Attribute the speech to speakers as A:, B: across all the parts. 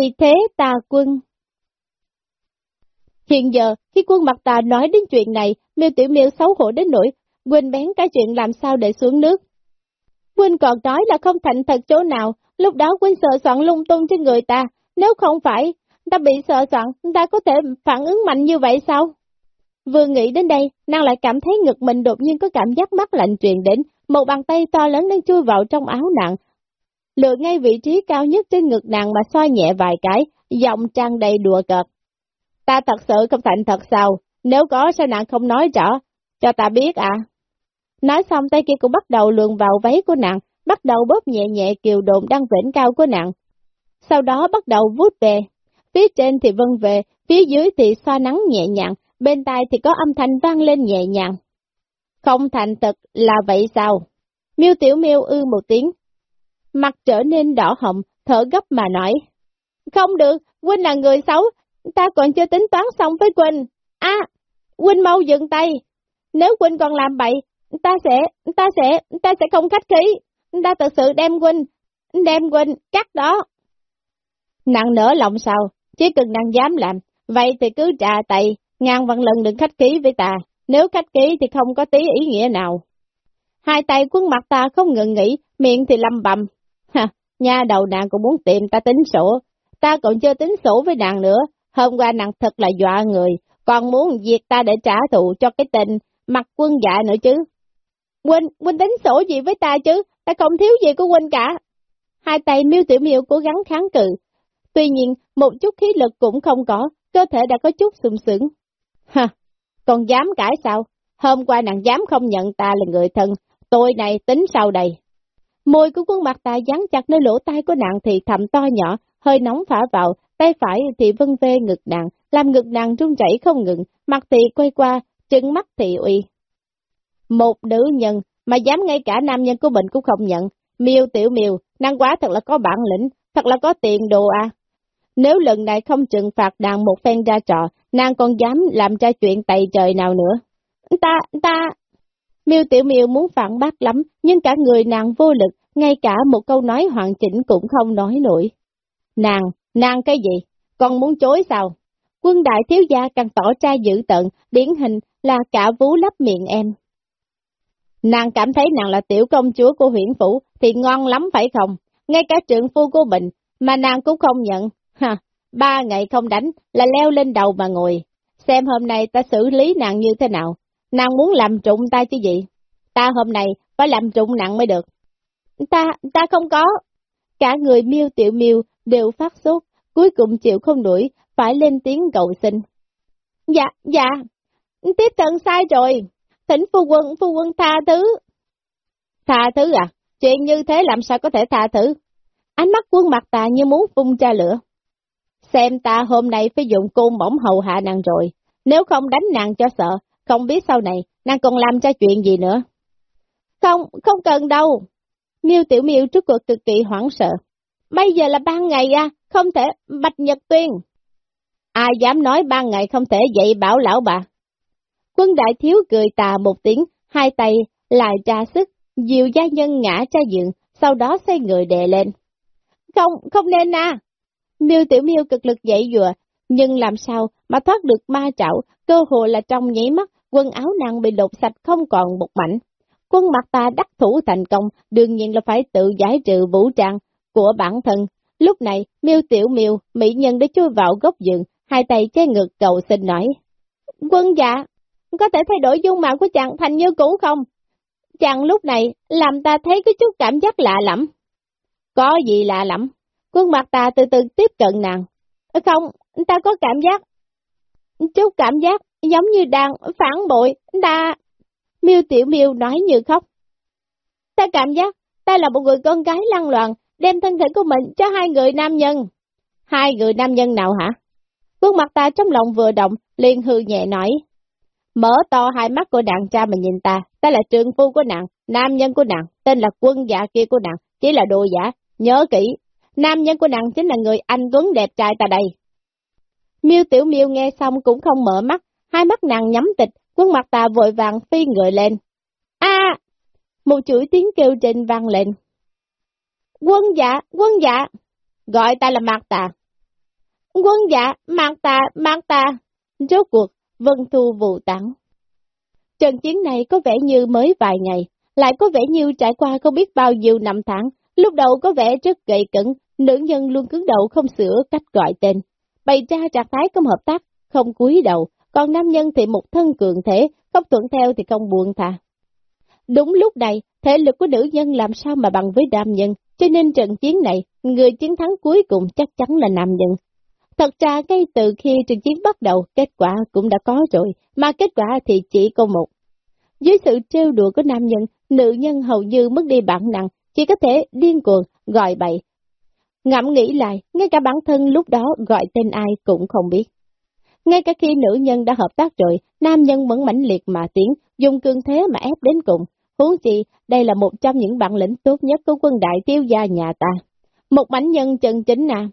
A: vì thế tà quân? Hiện giờ, khi quân mặt tà nói đến chuyện này, miêu tiểu miêu xấu hổ đến nỗi, quên bén cái chuyện làm sao để xuống nước. Quynh còn nói là không thành thật chỗ nào, lúc đó Quynh sợ soạn lung tung trên người ta, nếu không phải, ta bị sợ soạn, ta có thể phản ứng mạnh như vậy sao? Vừa nghĩ đến đây, nàng lại cảm thấy ngực mình đột nhiên có cảm giác mắt lạnh truyền đến, một bàn tay to lớn đang chui vào trong áo nàng. Lựa ngay vị trí cao nhất trên ngực nàng mà xoa nhẹ vài cái, giọng trang đầy đùa cợt. Ta thật sự không thành thật sao, nếu có sao nàng không nói rõ, cho ta biết à. Nói xong tay kia cũng bắt đầu luồn vào váy của nàng, bắt đầu bóp nhẹ nhẹ kiều đồn đang vĩnh cao của nàng. Sau đó bắt đầu vút về, phía trên thì vân về, phía dưới thì xoa nắng nhẹ nhàng, bên tai thì có âm thanh vang lên nhẹ nhàng. Không thành thật là vậy sao? Miêu Tiểu Miêu ư một tiếng, mặt trở nên đỏ hồng, thở gấp mà nói. Không được, quynh là người xấu, ta còn chưa tính toán xong với quynh. À, quynh mau dừng tay. Nếu quynh còn làm bậy, ta sẽ, ta sẽ, ta sẽ không khách khí. Ta thật sự đem quynh, đem quynh cắt đó. Nàng nở lòng sao, chỉ cần nàng dám làm, vậy thì cứ trà tay, ngàn vạn lần đừng khách khí với ta, nếu khách khí thì không có tí ý nghĩa nào. Hai tay quân mặt ta không ngừng nghỉ, miệng thì lầm bầm. Ha, nha đầu nàng cũng muốn tìm ta tính sổ, ta còn chưa tính sổ với nàng nữa, hôm qua nàng thật là dọa người, còn muốn diệt ta để trả thù cho cái tình mặt quân dạ nữa chứ. Huynh, Huynh tính sổ gì với ta chứ, ta không thiếu gì của Huynh cả. Hai tay miêu tiểu miêu cố gắng kháng cự, tuy nhiên một chút khí lực cũng không có, cơ thể đã có chút sung sững. Ha, còn dám cãi sao? Hôm qua nàng dám không nhận ta là người thân, tôi này tính sau đây. Môi của quân mặt ta dán chặt nơi lỗ tai của nàng thì thầm to nhỏ, hơi nóng phả vào, tay phải thì vân vê ngực nàng, làm ngực nàng run chảy không ngừng, mặt thì quay qua, trừng mắt thì uy. Một nữ nhân mà dám ngay cả nam nhân của mình cũng không nhận, miêu tiểu miêu, nàng quá thật là có bản lĩnh, thật là có tiền đồ à. Nếu lần này không trừng phạt nàng một phen ra trò, nàng còn dám làm ra chuyện tày trời nào nữa. Ta, ta... Miêu Tiểu Miêu muốn phản bác lắm, nhưng cả người nàng vô lực, ngay cả một câu nói hoàn chỉnh cũng không nói nổi. Nàng, nàng cái gì? Còn muốn chối sao? Quân đại thiếu gia càng tỏ ra dữ tận, điển hình là cả vú lấp miệng em. Nàng cảm thấy nàng là tiểu công chúa của huyện phủ thì ngon lắm phải không? Ngay cả trượng phu của mình mà nàng cũng không nhận. Ha, ba ngày không đánh là leo lên đầu mà ngồi. Xem hôm nay ta xử lý nàng như thế nào. Nàng muốn làm trụng ta chứ gì? Ta hôm nay phải làm trụng nặng mới được. Ta, ta không có. Cả người miêu tiểu miêu đều phát sốt, cuối cùng chịu không nổi phải lên tiếng cầu xin. Dạ, dạ, tiếp cận sai rồi, thỉnh phu quân, phu quân tha thứ. Tha thứ à? Chuyện như thế làm sao có thể tha thứ? Ánh mắt quân mặt ta như muốn phun ra lửa. Xem ta hôm nay phải dùng côn bổng hầu hạ nàng rồi, nếu không đánh nàng cho sợ, không biết sau này nàng còn làm cho chuyện gì nữa. Không, không cần đâu. Miêu Tiểu Miêu trước cuộc cực kỳ hoảng sợ. Bây giờ là ban ngày à, không thể bạch nhật tuyên. Ai dám nói ban ngày không thể dậy bảo lão bà. Quân đại thiếu cười tà một tiếng, hai tay lại tra sức, dìu gia nhân ngã ra giường, sau đó xây người đè lên. Không, không nên à. Miêu tiểu miêu cực lực dậy dùa, nhưng làm sao mà thoát được ma trạo, cơ hồ là trong nhảy mắt, quần áo nàng bị lột sạch không còn một mảnh. Quân mặt ta đắc thủ thành công, đương nhiên là phải tự giải trừ vũ trang của bản thân. Lúc này, miêu tiểu miêu, mỹ nhân đã chui vào góc giường, hai tay che ngực cầu xin nói. Quân dạ, có thể thay đổi dung mạo của chàng thành như cũ không? Chàng lúc này làm ta thấy có chút cảm giác lạ lắm. Có gì lạ lắm? Quân mặt ta từ từ tiếp cận nàng. Không, ta có cảm giác. Chút cảm giác giống như đang phản bội, ta... Miêu Tiểu Miêu nói như khóc. Ta cảm giác ta là một người con gái lăng loạn, đem thân thể của mình cho hai người nam nhân. Hai người nam nhân nào hả? Quân mặt ta trong lòng vừa động, liền hư nhẹ nói. Mở to hai mắt của đàn cha mà nhìn ta, ta là trường phu của nàng, nam nhân của nàng, tên là quân dạ kia của nàng, chỉ là đồ giả, nhớ kỹ, nam nhân của nàng chính là người anh Tuấn đẹp trai ta đây. Miêu Tiểu Miêu nghe xong cũng không mở mắt, hai mắt nàng nhắm tịch, quân mặt ta vội vàng phi người lên. a Một chuỗi tiếng kêu trên vang lên. Quân dạ, quân dạ, gọi ta là mặt tà, quân dạ, mặt tà, mặt tà, Rốt cuộc, vân thu vụ tặng. Trận chiến này có vẻ như mới vài ngày, lại có vẻ như trải qua không biết bao nhiêu năm tháng, lúc đầu có vẻ rất gậy cẩn, nữ nhân luôn cứng đầu không sửa cách gọi tên. Bày ra trạng thái không hợp tác, không cúi đầu, còn nam nhân thì một thân cường thể, không thuận theo thì không buồn thà. Đúng lúc này, thể lực của nữ nhân làm sao mà bằng với nam nhân, cho nên trận chiến này, người chiến thắng cuối cùng chắc chắn là nam nhân. Thật ra ngay từ khi trận chiến bắt đầu, kết quả cũng đã có rồi, mà kết quả thì chỉ có một. Dưới sự trêu đùa của nam nhân, nữ nhân hầu như mất đi bản năng, chỉ có thể điên cuồng, gọi bậy. Ngẫm nghĩ lại, ngay cả bản thân lúc đó gọi tên ai cũng không biết. Ngay cả khi nữ nhân đã hợp tác rồi, nam nhân vẫn mãnh liệt mà tiến, dùng cương thế mà ép đến cùng. Huống chi, đây là một trong những bản lĩnh tốt nhất của quân đại tiêu gia nhà ta. Một mảnh nhân chân chính à.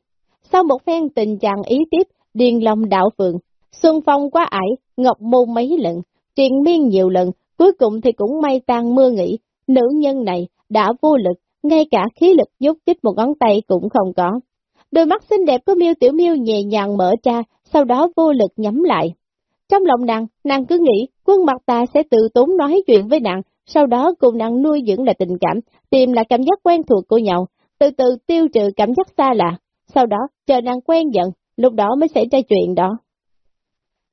A: Sau một phen tình trạng ý tiếp, điền lòng đạo phượng, xuân phong quá ải, ngọc môn mấy lần, triền miên nhiều lần, cuối cùng thì cũng may tan mưa nghỉ, nữ nhân này đã vô lực, ngay cả khí lực giúp chích một ngón tay cũng không có. Đôi mắt xinh đẹp của miêu Tiểu miêu nhẹ nhàng mở ra, sau đó vô lực nhắm lại. Trong lòng nàng, nàng cứ nghĩ quân mặt ta sẽ tự tốn nói chuyện với nàng, sau đó cùng nàng nuôi dưỡng lại tình cảm, tìm lại cảm giác quen thuộc của nhau, từ từ tiêu trừ cảm giác xa lạ, sau đó chờ nàng quen giận, lúc đó mới xảy ra chuyện đó.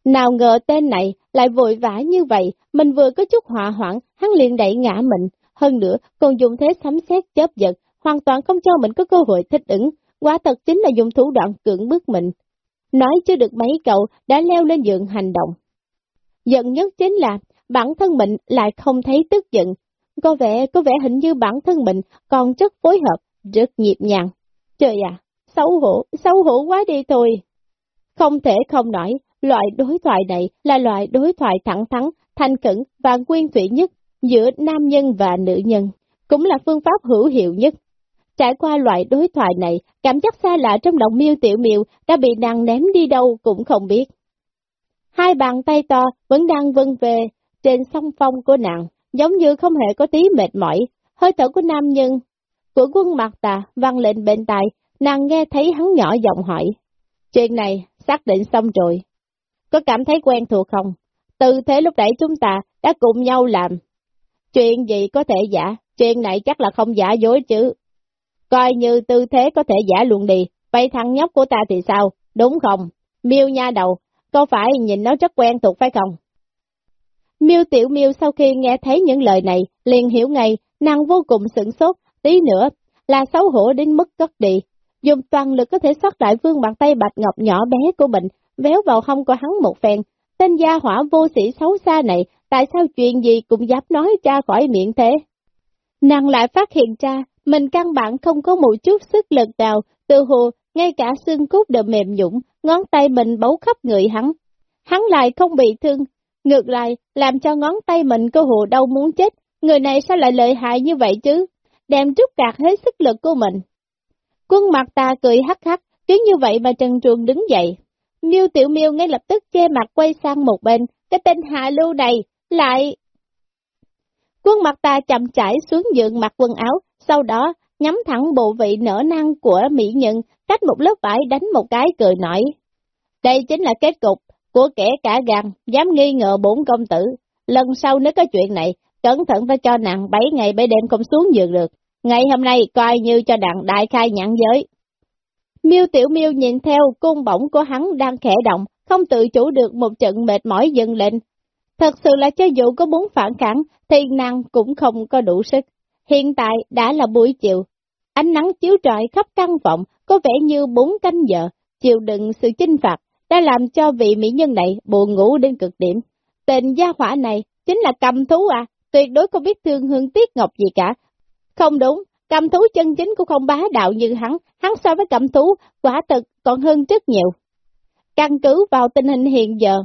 A: Nào ngờ tên này lại vội vã như vậy, mình vừa có chút hòa hoảng, hắn liền đẩy ngã mình, hơn nữa còn dùng thế sấm xét chớp giật, hoàn toàn không cho mình có cơ hội thích ứng, quả thật chính là dùng thủ đoạn cưỡng bức mình. Nói chưa được mấy cậu đã leo lên giường hành động. Giận nhất chính là bản thân mình lại không thấy tức giận, có vẻ có vẻ hình như bản thân mình còn rất phối hợp, rất nhịp nhàng. Trời à, xấu hổ, xấu hổ quá đi thôi. Không thể không nói, loại đối thoại này là loại đối thoại thẳng thắn, thanh cẩn và nguyên thủy nhất giữa nam nhân và nữ nhân, cũng là phương pháp hữu hiệu nhất. Trải qua loại đối thoại này, cảm giác xa lạ trong lòng miêu tiểu miêu đã bị nàng ném đi đâu cũng không biết. Hai bàn tay to vẫn đang vân về trên song phong của nàng, giống như không hề có tí mệt mỏi. Hơi thở của nam nhân, của quân mặt tà vang lên bên tai, nàng nghe thấy hắn nhỏ giọng hỏi. Chuyện này xác định xong rồi. Có cảm thấy quen thuộc không? Từ thế lúc nãy chúng ta đã cùng nhau làm. Chuyện gì có thể giả, chuyện này chắc là không giả dối chứ. Coi như tư thế có thể giả luôn đi, vậy thằng nhóc của ta thì sao, đúng không? Miêu nha đầu, có phải nhìn nó rất quen thuộc phải không? Miêu Tiểu Miêu sau khi nghe thấy những lời này, liền hiểu ngay, nàng vô cùng sửng sốt, tí nữa, là xấu hổ đến mức cất đi. Dùng toàn lực có thể xót lại vương bàn tay bạch ngọc nhỏ bé của mình, véo vào hông của hắn một phen. Tên gia hỏa vô sĩ xấu xa này, tại sao chuyện gì cũng dám nói ra khỏi miệng thế? Nàng lại phát hiện ra, mình căn bản không có một chút sức lực nào, từ hồ, ngay cả xương cốt đều mềm nhũng, ngón tay mình bấu khắp người hắn. Hắn lại không bị thương, ngược lại, làm cho ngón tay mình cơ hồ đau muốn chết, người này sao lại lợi hại như vậy chứ? Đem trút gạt hết sức lực của mình. Quân mặt ta cười hắc hắc, cứ như vậy mà trần truồng đứng dậy. Miêu Tiểu Miêu ngay lập tức che mặt quay sang một bên, cái tên hạ lưu này, lại... Quân mặt ta chậm chảy xuống giường mặc quần áo, sau đó nhắm thẳng bộ vị nở năng của mỹ nhân, cách một lớp vải đánh một cái cười nổi. Đây chính là kết cục của kẻ cả gan, dám nghi ngờ bốn công tử. Lần sau nếu có chuyện này, cẩn thận phải cho nàng bảy ngày bảy đêm không xuống giường được. Ngày hôm nay coi như cho đặng đại khai nhãn giới. Miêu Tiểu Miêu nhìn theo cung bổng của hắn đang khẽ động, không tự chủ được một trận mệt mỏi dâng lên. Thật sự là cho dù có muốn phản kháng, thì nàng cũng không có đủ sức. Hiện tại đã là buổi chiều, ánh nắng chiếu rọi khắp căn phòng, có vẻ như bốn canh giờ, chịu đựng sự chinh phạt, đã làm cho vị mỹ nhân này buồn ngủ đến cực điểm. Tên gia hỏa này chính là cầm thú à, tuyệt đối không biết thương hương tiếc ngọc gì cả. Không đúng, cầm thú chân chính cũng không bá đạo như hắn, hắn so với cầm thú quả thực còn hơn rất nhiều. Căn cứ vào tình hình hiện giờ,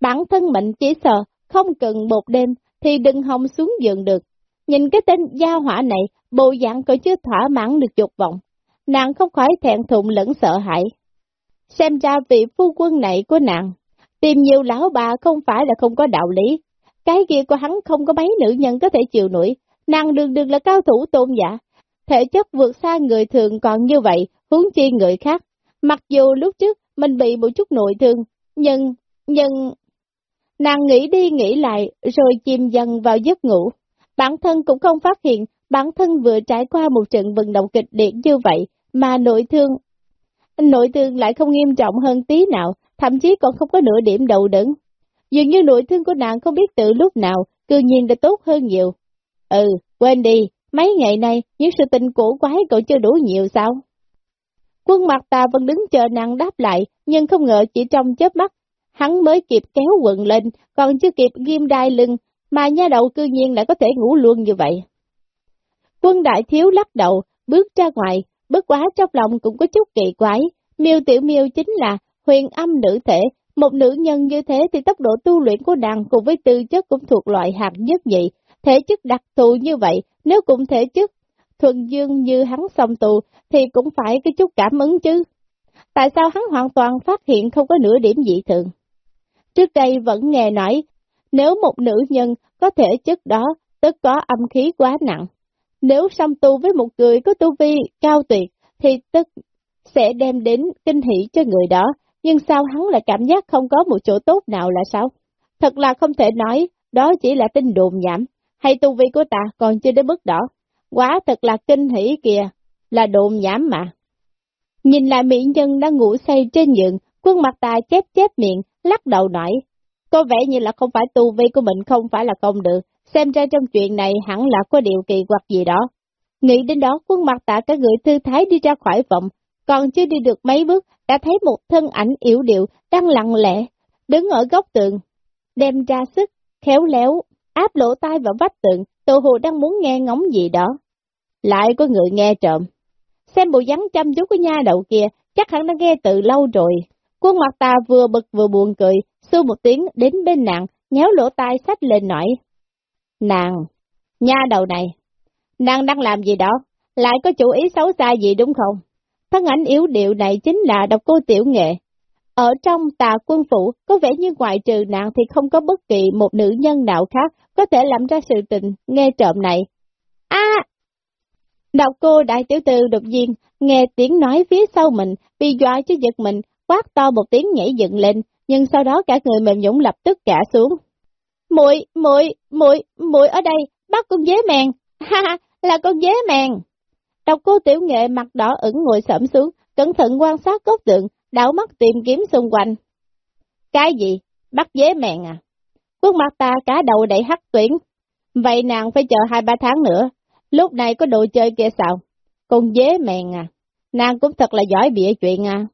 A: bản thân mình chỉ sợ không cần một đêm thì đừng hòng xuống giường được. Nhìn cái tên gia hỏa này, bộ dạng còn chưa thỏa mãn được dục vọng, nàng không khỏi thẹn thùng lẫn sợ hãi. Xem ra vị phu quân này của nàng, tìm nhiều lão bà không phải là không có đạo lý. Cái kia của hắn không có mấy nữ nhân có thể chịu nổi, nàng đường đường là cao thủ tôn giả. Thể chất vượt xa người thường còn như vậy, huống chi người khác. Mặc dù lúc trước mình bị một chút nội thương, nhưng, nhưng... Nàng nghĩ đi nghĩ lại rồi chìm dần vào giấc ngủ. Bản thân cũng không phát hiện bản thân vừa trải qua một trận vận động kịch liệt như vậy mà nội thương. Nội thương lại không nghiêm trọng hơn tí nào, thậm chí còn không có nửa điểm đầu đứng. Dường như nội thương của nàng không biết từ lúc nào, cư nhiên đã tốt hơn nhiều. Ừ, quên đi, mấy ngày nay, những sự tình cổ quái cậu chưa đủ nhiều sao? Quân mặt ta vẫn đứng chờ nàng đáp lại, nhưng không ngờ chỉ trong chớp mắt, hắn mới kịp kéo quần lên, còn chưa kịp ghim đai lưng, mà nha đầu cư nhiên lại có thể ngủ luôn như vậy. Quân đại thiếu lắc đầu, bước ra ngoài, bất quá trong lòng cũng có chút kỳ quái, miêu tiểu miêu chính là huyền âm nữ thể, một nữ nhân như thế thì tốc độ tu luyện của nàng cùng với tư chất cũng thuộc loại hạt nhất vậy, thể chất đặc thù như vậy, nếu cũng thể chất thuần dương như hắn xong tù thì cũng phải cái chút cảm ứng chứ. Tại sao hắn hoàn toàn phát hiện không có nửa điểm dị thường? Trước đây vẫn nghe nói, nếu một nữ nhân có thể chất đó, tức có âm khí quá nặng. Nếu song tu với một người có tu vi cao tuyệt, thì tức sẽ đem đến kinh hỷ cho người đó, nhưng sao hắn lại cảm giác không có một chỗ tốt nào là sao? Thật là không thể nói, đó chỉ là tin đồn nhảm, hay tu vi của ta còn chưa đến mức đó. Quá thật là kinh hỷ kìa, là đồn nhảm mà. Nhìn lại mỹ nhân đang ngủ say trên giường, quân mặt ta chép chép miệng, lắc đầu nói, có vẻ như là không phải tu vi của mình không phải là không được, xem ra trong chuyện này hẳn là có điều kỳ quặc gì đó. Nghĩ đến đó quân mặt tạ cả người thư thái đi ra khỏi vọng, còn chưa đi được mấy bước, đã thấy một thân ảnh yếu điệu đang lặng lẽ, đứng ở góc tường, đem ra sức, khéo léo, áp lỗ tai vào vách tường, tự hồ đang muốn nghe ngóng gì đó. Lại có người nghe trộm. Xem bộ dáng chăm chú của nha đầu kia, chắc hẳn đã nghe từ lâu rồi. Quân mặt ta vừa bực vừa buồn cười, xu một tiếng đến bên nàng, nhéo lỗ tai sách lên nói. Nàng, nha đầu này, nàng đang làm gì đó, lại có chủ ý xấu xa gì đúng không? Thân ảnh yếu điệu này chính là độc cô tiểu nghệ. Ở trong tà quân phủ, có vẻ như ngoại trừ nàng thì không có bất kỳ một nữ nhân nào khác có thể làm ra sự tình nghe trộm này. a à! Độc cô đại tiểu tư đột nhiên, nghe tiếng nói phía sau mình, bị dọa cho giật mình, quát to một tiếng nhảy dựng lên, nhưng sau đó cả người mềm nhũng lập tức cả xuống. Muội, muội, muội, muội ở đây, bắt con dế mèn, ha ha, là con dế mèn. Độc cô tiểu nghệ mặt đỏ ửng ngồi sẫm xuống, cẩn thận quan sát cốt tượng, đảo mắt tìm kiếm xung quanh. Cái gì? Bắt dế mèn à? Quốc mặt ta cá đầu đầy hắc tuyển. Vậy nàng phải chờ hai ba tháng nữa. Lúc này có đồ chơi kia sao? Con dế mèn à? Nàng cũng thật là giỏi bịa chuyện à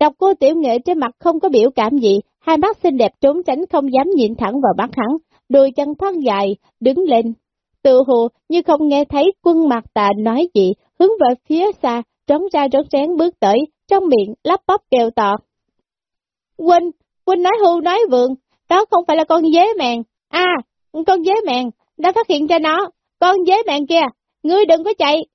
A: đọc cô tiểu nghệ trên mặt không có biểu cảm gì, hai mắt xinh đẹp trốn tránh không dám nhìn thẳng vào mắt hắn, đôi chân thon dài, đứng lên. Tự hồ như không nghe thấy quân mặt tà nói gì, hướng về phía xa, trống ra trống rén bước tới, trong miệng lắp bắp kêu to. Huynh, Huynh nói hưu nói vượng, đó không phải là con dế mèn. À, con dế mèn, đã phát hiện ra nó, con dế mèn kia, ngươi đừng có chạy.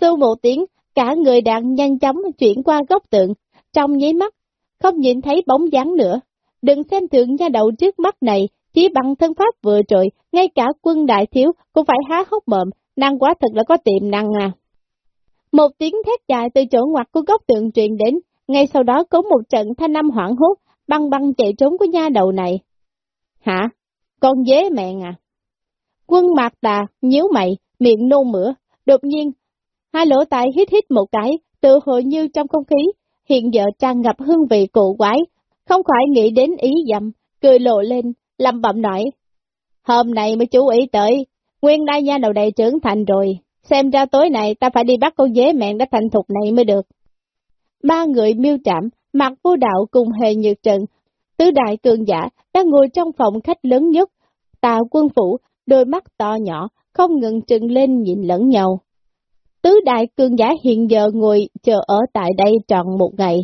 A: Xu một tiếng, cả người đàn nhanh chóng chuyển qua góc tượng, trong nháy mắt, không nhìn thấy bóng dáng nữa. Đừng xem thường nha đầu trước mắt này, chỉ bằng thân pháp vừa trội, ngay cả quân đại thiếu cũng phải há hốc mồm, năng quá thật là có tiềm năng à. Một tiếng thét dài từ chỗ ngoặt của góc tượng truyền đến, ngay sau đó có một trận thanh năm hoảng hốt, băng băng chạy trốn của nha đầu này. Hả? Con dế mẹ à? Quân mạc tà, nhíu mày, miệng nôn mửa, đột nhiên, hai lỗ tai hít hít một cái, tự hồ như trong không khí, hiện giờ tràn ngập hương vị cổ quái, không khỏi nghĩ đến ý dầm, cười lộ lên, lầm bậm nói. Hôm nay mới chú ý tới, nguyên đai nha đầu đầy trưởng thành rồi, xem ra tối nay ta phải đi bắt con dế mẹn đã thành thục này mới được. Ba người miêu trạm, mặt vô đạo cùng hề nhược trần tứ đại cường giả đang ngồi trong phòng khách lớn nhất, tạo quân phủ, đôi mắt to nhỏ, không ngừng trừng lên nhìn lẫn nhau. Tứ đại cường giả hiện giờ ngồi chờ ở tại đây trọn một ngày.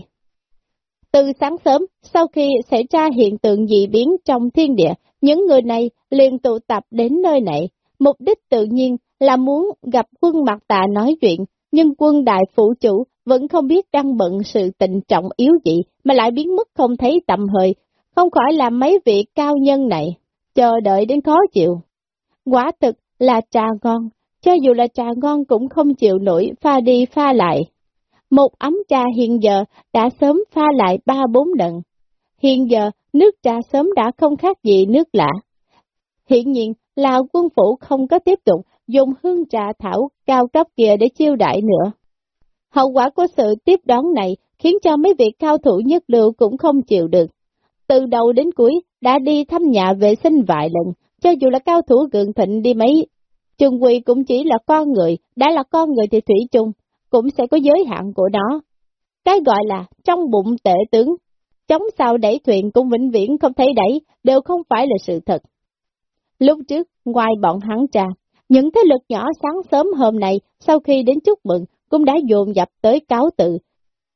A: Từ sáng sớm, sau khi xảy ra hiện tượng dị biến trong thiên địa, những người này liền tụ tập đến nơi này. Mục đích tự nhiên là muốn gặp quân mặt tạ nói chuyện, nhưng quân đại phủ chủ vẫn không biết đang bận sự tình trọng yếu gì mà lại biến mất không thấy tầm hơi, không khỏi làm mấy vị cao nhân này, chờ đợi đến khó chịu. Quả thực là trà ngon, cho dù là trà ngon cũng không chịu nổi pha đi pha lại. Một ấm trà hiện giờ đã sớm pha lại ba bốn lần. Hiện giờ, nước trà sớm đã không khác gì nước lạ. Hiện nhiên là quân phủ không có tiếp tục dùng hương trà thảo cao cấp kia để chiêu đại nữa. Hậu quả của sự tiếp đón này khiến cho mấy vị cao thủ nhất lưu cũng không chịu được. Từ đầu đến cuối đã đi thăm nhà vệ sinh vài lần, cho dù là cao thủ gượng thịnh đi mấy. Trung Quy cũng chỉ là con người, đã là con người thì Thủy chung, cũng sẽ có giới hạn của nó. Cái gọi là trong bụng tệ tướng, chống sao đẩy thuyền cũng vĩnh viễn không thấy đẩy, đều không phải là sự thật. Lúc trước, ngoài bọn hắn trà, những thế lực nhỏ sáng sớm hôm nay, sau khi đến chúc mừng, cũng đã dồn dập tới cáo tự.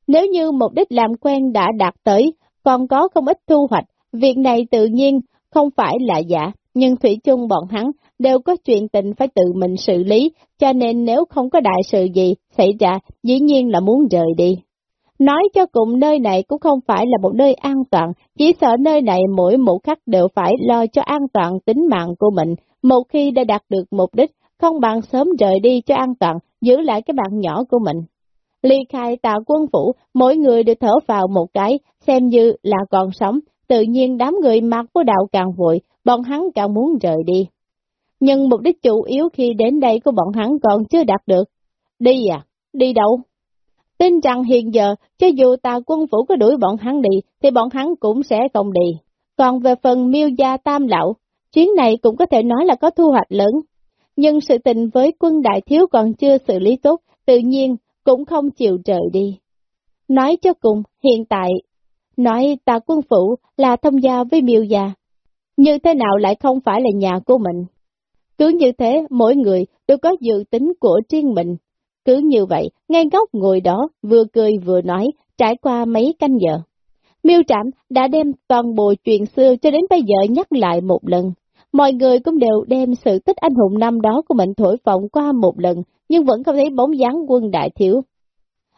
A: Nếu như mục đích làm quen đã đạt tới, còn có không ít thu hoạch, việc này tự nhiên không phải là giả, nhưng Thủy chung bọn hắn đều có chuyện tình phải tự mình xử lý, cho nên nếu không có đại sự gì xảy ra, dĩ nhiên là muốn rời đi. Nói cho cùng nơi này cũng không phải là một nơi an toàn, chỉ sợ nơi này mỗi một khắc đều phải lo cho an toàn tính mạng của mình, một khi đã đạt được mục đích, không bằng sớm rời đi cho an toàn, giữ lại cái bạn nhỏ của mình. Ly khai tà quân phủ, mỗi người đều thở vào một cái, xem như là còn sống, tự nhiên đám người mặc của đạo càng vội, bọn hắn càng muốn rời đi. Nhưng mục đích chủ yếu khi đến đây của bọn hắn còn chưa đạt được. Đi à? Đi đâu? Tin rằng hiện giờ, cho dù tà quân phủ có đuổi bọn hắn đi, thì bọn hắn cũng sẽ không đi. Còn về phần miêu gia tam lão, chuyến này cũng có thể nói là có thu hoạch lớn. Nhưng sự tình với quân đại thiếu còn chưa xử lý tốt, tự nhiên cũng không chịu trời đi. Nói cho cùng, hiện tại, nói tà quân phủ là thông gia với miêu gia, như thế nào lại không phải là nhà của mình. Cứ như thế, mỗi người đều có dự tính của riêng mình. Cứ như vậy, ngay góc ngồi đó, vừa cười vừa nói, trải qua mấy canh giờ. Miêu Trạm đã đem toàn bộ chuyện xưa cho đến bây giờ nhắc lại một lần. Mọi người cũng đều đem sự tích anh hùng năm đó của mình thổi phồng qua một lần, nhưng vẫn không thấy bóng dáng quân đại thiếu.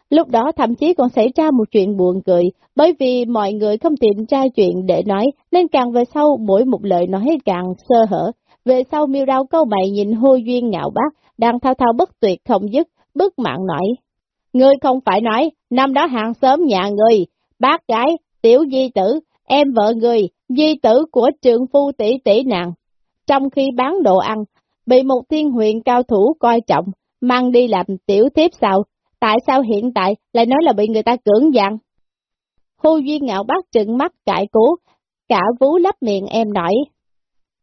A: Lúc đó thậm chí còn xảy ra một chuyện buồn cười, bởi vì mọi người không tìm ra chuyện để nói, nên càng về sau mỗi một lời nói càng sơ hở. Về sau miêu đau câu mày nhìn hô duyên ngạo bác, đang thao thao bất tuyệt không dứt, bức mạng nói. Ngươi không phải nói, năm đó hàng sớm nhà ngươi, bác gái, tiểu di tử, em vợ người, di tử của trường phu tỷ tỷ nàng. Trong khi bán đồ ăn, bị một thiên huyện cao thủ coi trọng, mang đi làm tiểu thiếp sao, tại sao hiện tại lại nói là bị người ta cưỡng dặn? Hô duyên ngạo bác trừng mắt cãi cố, cả vú lấp miệng em nói.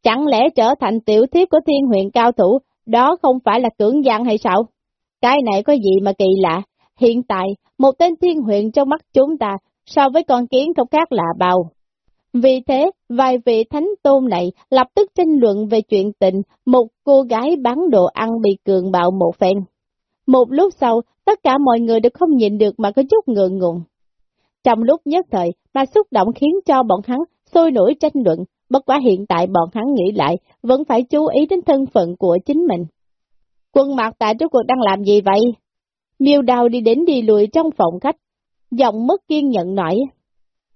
A: Chẳng lẽ trở thành tiểu thiếp của thiên huyện cao thủ, đó không phải là cưỡng gian hay sao? Cái này có gì mà kỳ lạ, hiện tại một tên thiên huyện trong mắt chúng ta so với con kiến không khác lạ bao. Vì thế, vài vị thánh tôn này lập tức tranh luận về chuyện tình một cô gái bán đồ ăn bị cường bạo một phen. Một lúc sau, tất cả mọi người đều không nhịn được mà có chút ngượng ngùng. Trong lúc nhất thời, mà xúc động khiến cho bọn hắn sôi nổi tranh luận, bất quá hiện tại bọn hắn nghĩ lại, vẫn phải chú ý đến thân phận của chính mình. Quân mặt tại trước cuộc đang làm gì vậy? Miêu đào đi đến đi lùi trong phòng khách, giọng mất kiên nhận nổi.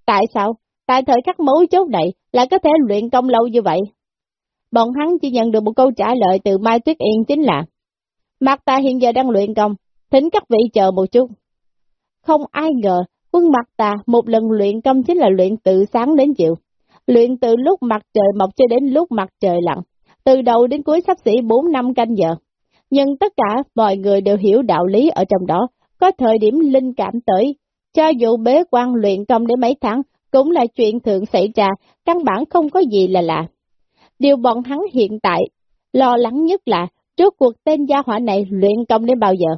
A: Tại sao? Tại thời khắc mấu chốt này lại có thể luyện công lâu như vậy? Bọn hắn chỉ nhận được một câu trả lời từ Mai Tuyết Yên chính là Mặt ta hiện giờ đang luyện công, thỉnh các vị chờ một chút. Không ai ngờ, quân mặt ta một lần luyện công chính là luyện từ sáng đến chiều. Luyện từ lúc mặt trời mọc cho đến lúc mặt trời lặn, từ đầu đến cuối sắp xỉ 4 năm canh giờ. Nhưng tất cả mọi người đều hiểu đạo lý ở trong đó, có thời điểm linh cảm tới, cho dù bế quan luyện công đến mấy tháng, cũng là chuyện thường xảy ra, căn bản không có gì là lạ. Điều bọn hắn hiện tại, lo lắng nhất là, trước cuộc tên gia hỏa này luyện công đến bao giờ?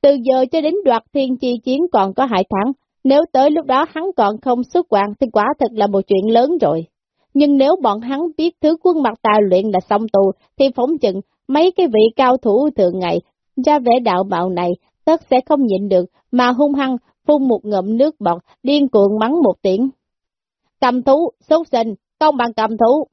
A: Từ giờ cho đến đoạt thiên chi chiến còn có hai tháng, nếu tới lúc đó hắn còn không xuất quan thì quả thật là một chuyện lớn rồi. Nhưng nếu bọn hắn biết thứ quân mặt tà luyện là xong tù, thì phóng chừng mấy cái vị cao thủ thường ngày ra vẻ đạo bạo này tất sẽ không nhịn được mà hung hăng phun một ngụm nước bọt, điên cuồng mắng một tiếng. Cầm thú, sốt sinh, công bằng cầm thú.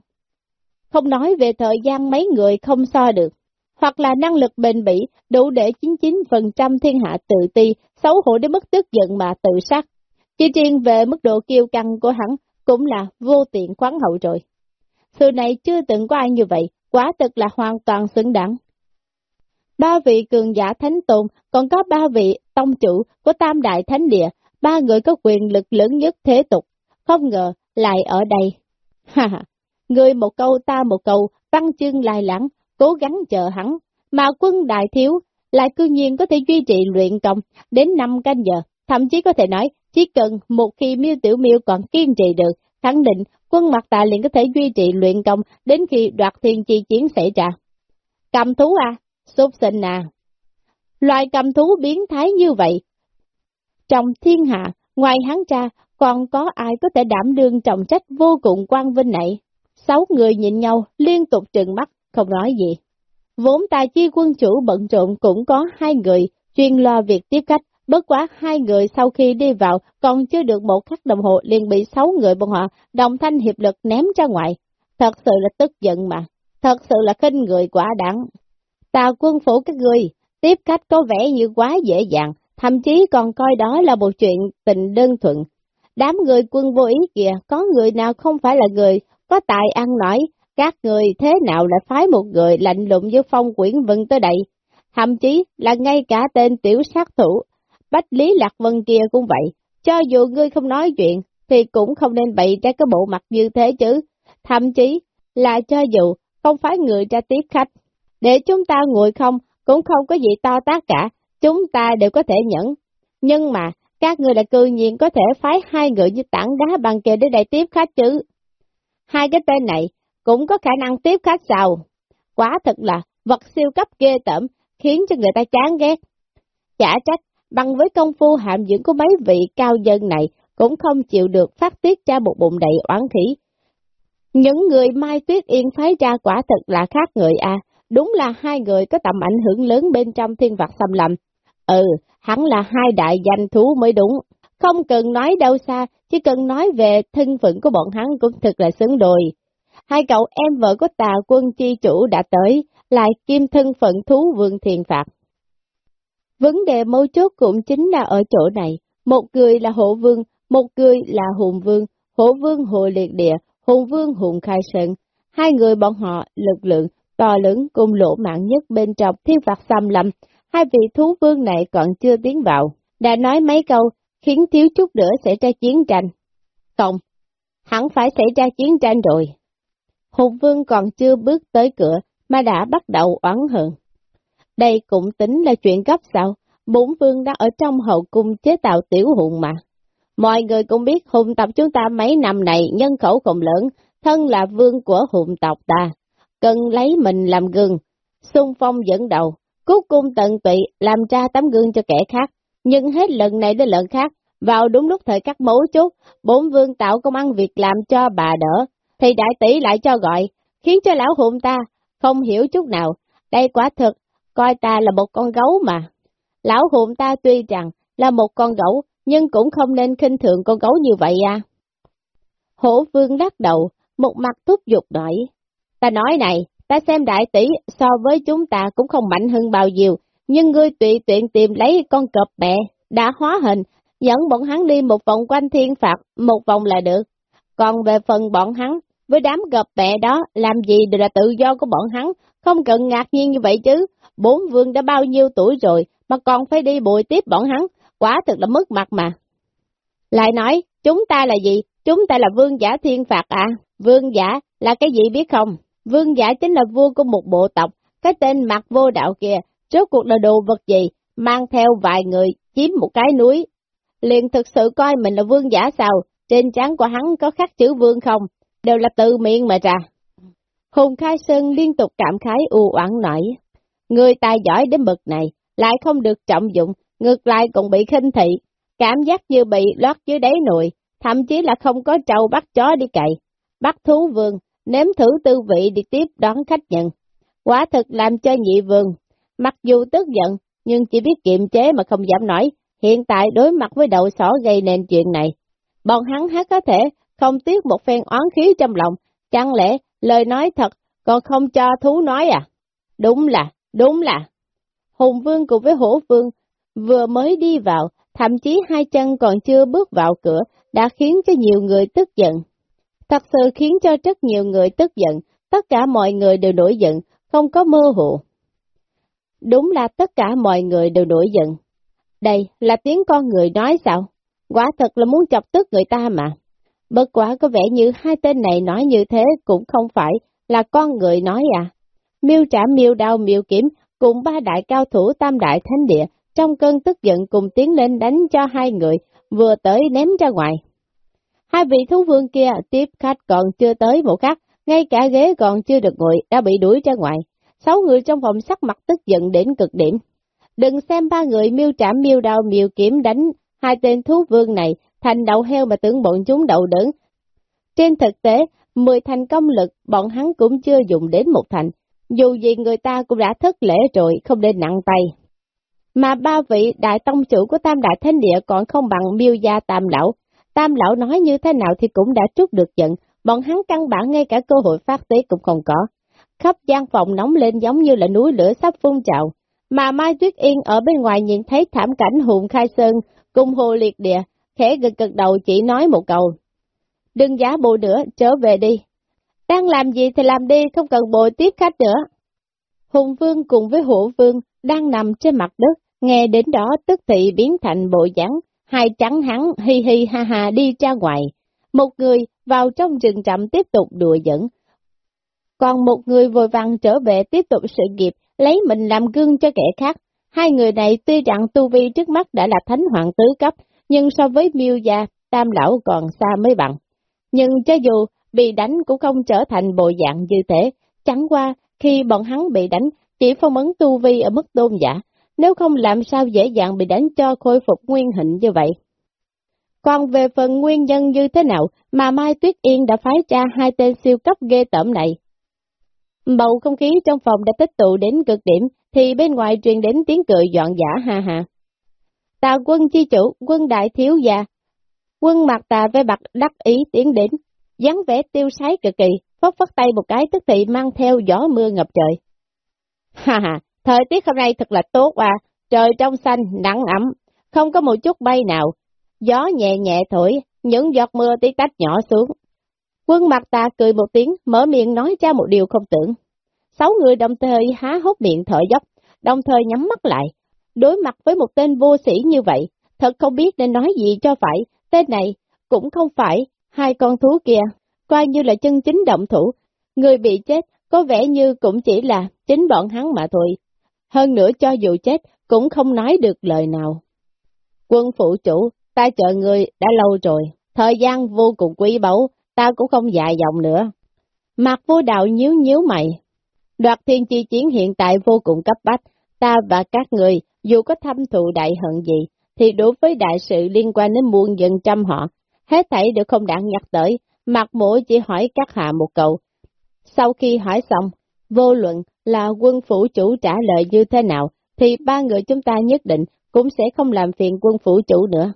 A: Không nói về thời gian mấy người không so được, hoặc là năng lực bền bỉ đủ để 99% thiên hạ tự ti, xấu hổ đến mức tức giận mà tự sát. Chỉ riêng về mức độ kiêu căng của hắn cũng là vô tiện khoáng hậu rồi. Sự này chưa từng có ai như vậy, quá thực là hoàn toàn xứng đáng. Ba vị cường giả thánh tồn, còn có ba vị tông chủ của tam đại thánh địa, ba người có quyền lực lớn nhất thế tục. Không ngờ, lại ở đây. Ha ha, người một câu ta một câu, văn chương lai lãng, cố gắng chờ hắn, mà quân đại thiếu lại cư nhiên có thể duy trì luyện công đến 5 canh giờ, thậm chí có thể nói, chỉ cần một khi miêu tiểu miêu còn kiên trì được, khẳng định quân mặt tà liền có thể duy trì luyện công đến khi đoạt thiên chi chiến xảy ra. Cầm thú à, sốt sinh à. Loài cầm thú biến thái như vậy, trong thiên hạ, ngoài hắn ra, còn có ai có thể đảm đương trọng trách vô cùng quan vinh này? Sáu người nhìn nhau, liên tục trừng mắt, không nói gì. Vốn tài chi quân chủ bận rộn cũng có hai người, chuyên lo việc tiếp khách, bất quá hai người sau khi đi vào còn chưa được một khắc đồng hồ liền bị sáu người bọn họ đồng thanh hiệp lực ném ra ngoài. Thật sự là tức giận mà, thật sự là khinh người quả đáng. Tào quân phủ các người, tiếp khách có vẻ như quá dễ dàng, thậm chí còn coi đó là một chuyện tình đơn thuận. Đám người quân vô ý kìa, có người nào không phải là người có tài ăn nói, các người thế nào lại phái một người lạnh lùng như phong quyển vân tới đây, thậm chí là ngay cả tên tiểu sát thủ, Bách Lý Lạc Vân kia cũng vậy, cho dù ngươi không nói chuyện, thì cũng không nên bày ra cái bộ mặt như thế chứ, thậm chí là cho dù không phải người ra tiếp khách, để chúng ta ngồi không, cũng không có gì to tác cả, chúng ta đều có thể nhẫn. Nhưng mà, các người là cư nhiên có thể phái hai người như tảng đá bằng kề để đây tiếp khách chứ. Hai cái tên này cũng có khả năng tiếp khách sao? Quá thật là vật siêu cấp ghê tởm, khiến cho người ta chán ghét. Chả trách, bằng với công phu hàm dưỡng của mấy vị cao dân này, cũng không chịu được phát tiết ra một bụng đầy oán khí. Những người Mai Tuyết Yên phái ra quả thật là khác người a đúng là hai người có tầm ảnh hưởng lớn bên trong thiên vật xâm lầm. Ừ, hắn là hai đại danh thú mới đúng. Không cần nói đâu xa, chỉ cần nói về thân phận của bọn hắn cũng thực là xứng đôi. Hai cậu em vợ của tà quân chi chủ đã tới, lại kim thân phận thú vương thiền phạt. Vấn đề mấu chốt cũng chính là ở chỗ này, một người là hộ vương, một người là hùng vương, hộ vương hộ liệt địa, hùng vương hùng khai sơn. Hai người bọn họ lực lượng to lớn cùng lỗ mạng nhất bên trong thiên phạt xâm lâm, hai vị thú vương này còn chưa tiến vào, đã nói mấy câu, khiến thiếu chút nữa sẽ ra chiến tranh. Không, hẳn phải xảy ra chiến tranh rồi. Hùng vương còn chưa bước tới cửa, mà đã bắt đầu oán hận. Đây cũng tính là chuyện gấp sao, bốn vương đã ở trong hậu cung chế tạo tiểu hùng mà. Mọi người cũng biết hùng tộc chúng ta mấy năm này nhân khẩu không lớn, thân là vương của hùng tộc ta, cần lấy mình làm gương, xung phong dẫn đầu, cuối cùng tận tụy làm ra tấm gương cho kẻ khác, nhưng hết lần này đến lần khác, vào đúng lúc thời các mấu chốt, bốn vương tạo công ăn việc làm cho bà đỡ, thì đại tỷ lại cho gọi, khiến cho lão hụm ta không hiểu chút nào, đây quả thực, coi ta là một con gấu mà. Lão hụm ta tuy rằng là một con gấu, nhưng cũng không nên khinh thường con gấu như vậy à. Hổ vương lắc đầu, một mặt thúc giục nói, ta nói này, ta xem đại tỷ so với chúng ta cũng không mạnh hơn bao nhiêu, nhưng ngươi tùy tiện tìm lấy con cọp mẹ, đã hóa hình, dẫn bọn hắn đi một vòng quanh thiên phạt, một vòng là được. Còn về phần bọn hắn, với đám gập bẹ đó, làm gì đều là tự do của bọn hắn, không cần ngạc nhiên như vậy chứ. Bốn vương đã bao nhiêu tuổi rồi, mà còn phải đi bồi tiếp bọn hắn, quả thực là mất mặt mà. Lại nói, chúng ta là gì? Chúng ta là vương giả thiên phạt à? Vương giả là cái gì biết không? Vương giả chính là vua của một bộ tộc, cái tên mặt vô đạo kia, rốt cuộc là đồ vật gì, mang theo vài người, chiếm một cái núi. Liền thực sự coi mình là vương giả sao, trên trán của hắn có khắc chữ vương không, đều là tự miệng mà ra. Hùng Khai Sơn liên tục cảm khái u oán nổi. Người tài giỏi đến bậc này, lại không được trọng dụng, ngược lại cũng bị khinh thị, cảm giác như bị lót dưới đáy nồi, thậm chí là không có trâu bắt chó đi cậy. Bắt thú vương, nếm thử tư vị đi tiếp đón khách nhận. Quả thực làm cho nhị vương, mặc dù tức giận, nhưng chỉ biết kiềm chế mà không dám nói, hiện tại đối mặt với đậu sỏ gây nên chuyện này. Bọn hắn hát có thể không tiếc một phen oán khí trong lòng, chẳng lẽ lời nói thật còn không cho thú nói à? Đúng là, đúng là. Hùng vương cùng với hổ vương vừa mới đi vào, thậm chí hai chân còn chưa bước vào cửa, đã khiến cho nhiều người tức giận. Thật sự khiến cho rất nhiều người tức giận, tất cả mọi người đều nổi giận, không có mơ hồ. Đúng là tất cả mọi người đều nổi giận. Đây là tiếng con người nói sao? Quả thật là muốn chọc tức người ta mà. Bất quá có vẻ như hai tên này nói như thế cũng không phải là con người nói à. Miêu trả miêu đao miêu kiếm cùng ba đại cao thủ tam đại thánh địa trong cơn tức giận cùng tiến lên đánh cho hai người vừa tới ném ra ngoài. Hai vị thú vương kia tiếp khách còn chưa tới một khắc, ngay cả ghế còn chưa được ngồi đã bị đuổi ra ngoài. Sáu người trong phòng sắc mặt tức giận đến cực điểm. Đừng xem ba người miêu trảm miêu đao miêu kiếm đánh hai tên thú vương này thành đậu heo mà tưởng bọn chúng đậu đớn. Trên thực tế, mười thành công lực bọn hắn cũng chưa dùng đến một thành, dù gì người ta cũng đã thất lễ rồi, không nên nặng tay. Mà ba vị đại tông chủ của Tam Đại Thánh Địa còn không bằng miêu gia Tam Lão. Tam Lão nói như thế nào thì cũng đã trút được giận, bọn hắn căn bản ngay cả cơ hội phát tế cũng không có. Khắp gian phòng nóng lên giống như là núi lửa sắp phun trào, mà Mai Tuyết Yên ở bên ngoài nhìn thấy thảm cảnh hùng khai sơn cùng hồ liệt địa, khẽ gật gật đầu chỉ nói một câu. Đừng giá bộ nữa, trở về đi. Đang làm gì thì làm đi, không cần bồi tiếp khách nữa. Hùng Vương cùng với Hổ Vương đang nằm trên mặt đất, nghe đến đó tức thị biến thành bộ dáng, hai trắng hắn hi hi ha ha đi ra ngoài. Một người vào trong rừng trầm tiếp tục đùa dẫn, còn một người vội vàng trở về tiếp tục sự nghiệp, lấy mình làm gương cho kẻ khác. Hai người này tuy rằng tu vi trước mắt đã là thánh hoàng tứ cấp, nhưng so với miêu gia, tam lão còn xa mới bằng. Nhưng cho dù bị đánh cũng không trở thành bộ dạng như thế, chẳng qua khi bọn hắn bị đánh chỉ phong ấn tu vi ở mức tôn giả, nếu không làm sao dễ dàng bị đánh cho khôi phục nguyên hình như vậy. Còn về phần nguyên nhân như thế nào mà Mai Tuyết Yên đã phái ra hai tên siêu cấp ghê tởm này, Bầu không khí trong phòng đã tích tụ đến cực điểm, thì bên ngoài truyền đến tiếng cười dọn dã ha ha. Tà quân chi chủ, quân đại thiếu già, quân mặt tà với bạc đắc ý tiến đến, dáng vẻ tiêu sái cực kỳ, phất phất tay một cái tức thị mang theo gió mưa ngập trời. Ha ha, thời tiết hôm nay thật là tốt à, trời trong xanh, nắng ấm, không có một chút bay nào, gió nhẹ nhẹ thổi, những giọt mưa tí tách nhỏ xuống, Quân mặt ta cười một tiếng, mở miệng nói ra một điều không tưởng. Sáu người đồng thời há hốc miệng thở dốc, đồng thời nhắm mắt lại. Đối mặt với một tên vô sĩ như vậy, thật không biết nên nói gì cho phải, tên này cũng không phải hai con thú kia, coi như là chân chính động thủ. Người bị chết có vẻ như cũng chỉ là chính bọn hắn mà thôi. Hơn nữa cho dù chết cũng không nói được lời nào. Quân phụ chủ, ta chờ người đã lâu rồi, thời gian vô cùng quý báu, ta cũng không dài dòng nữa. Mặt vô đạo nhíu nhíu mày. Đoạt thiên chi chiến hiện tại vô cùng cấp bách, ta và các người, dù có thâm thụ đại hận gì, thì đối với đại sự liên quan đến muôn dân trăm họ, hết thảy đều không đáng nhắc tới, mặt mũi chỉ hỏi các hạ một câu. Sau khi hỏi xong, vô luận là quân phủ chủ trả lời như thế nào, thì ba người chúng ta nhất định cũng sẽ không làm phiền quân phủ chủ nữa.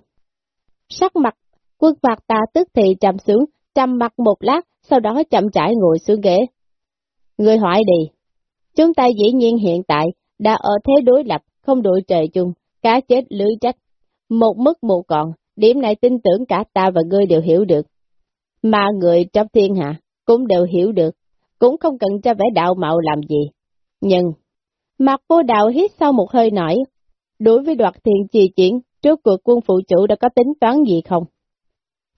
A: Sắc mặt, quân mặt ta tức thì trầm xuống, trầm mặt một lát, sau đó chậm rãi ngồi xuống ghế. Người hỏi đi, chúng ta dĩ nhiên hiện tại đã ở thế đối lập, không đội trời chung, cá chết lưới trách. Một mức một còn, điểm này tin tưởng cả ta và ngươi đều hiểu được. Mà người trong thiên hạ cũng đều hiểu được, cũng không cần cho vẻ đạo mạo làm gì. Nhưng, mặt vô đạo hít sau một hơi nổi, đối với đoạt thiền trì chuyển, trước cuộc quân phụ chủ đã có tính toán gì không?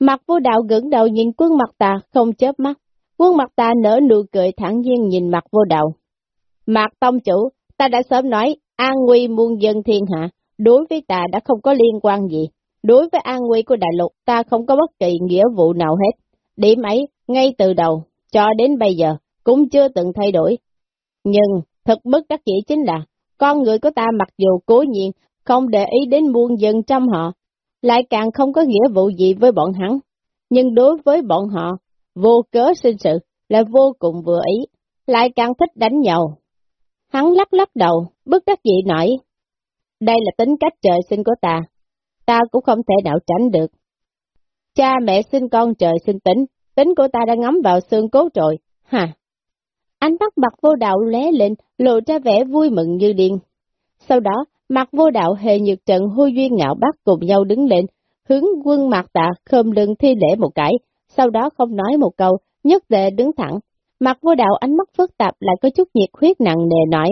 A: Mặt vô đạo ngẩng đầu nhìn quân mặt ta không chớp mắt. Quân mặt ta nở nụ cười thẳng nhiên nhìn mặt vô đạo. Mạc tông chủ, ta đã sớm nói, an nguy muôn dân thiên hạ, đối với ta đã không có liên quan gì. Đối với an nguy của đại lục, ta không có bất kỳ nghĩa vụ nào hết. Điểm ấy, ngay từ đầu, cho đến bây giờ, cũng chưa từng thay đổi. Nhưng, thật bất đắc dĩ chính là, con người của ta mặc dù cố nhiên không để ý đến muôn dân trong họ, lại càng không có nghĩa vụ gì với bọn hắn. Nhưng đối với bọn họ, vô cớ sinh sự là vô cùng vừa ý, lại càng thích đánh nhau. Hắn lắc lắc đầu, bức đắc dị nói, đây là tính cách trời sinh của ta, ta cũng không thể nào tránh được. Cha mẹ sinh con trời sinh tính, tính của ta đã ngắm vào xương cốt rồi, hả? Anh bắt mặt vô đạo lé lên, lộ ra vẻ vui mừng như điên. Sau đó, Mặt vô đạo hề nhược trận hôi duyên ngạo bắt cùng nhau đứng lên, hướng quân mặt tạ khom lưng thi lễ một cái, sau đó không nói một câu, nhất tệ đứng thẳng. Mặt vô đạo ánh mắt phức tạp lại có chút nhiệt huyết nặng nề nói.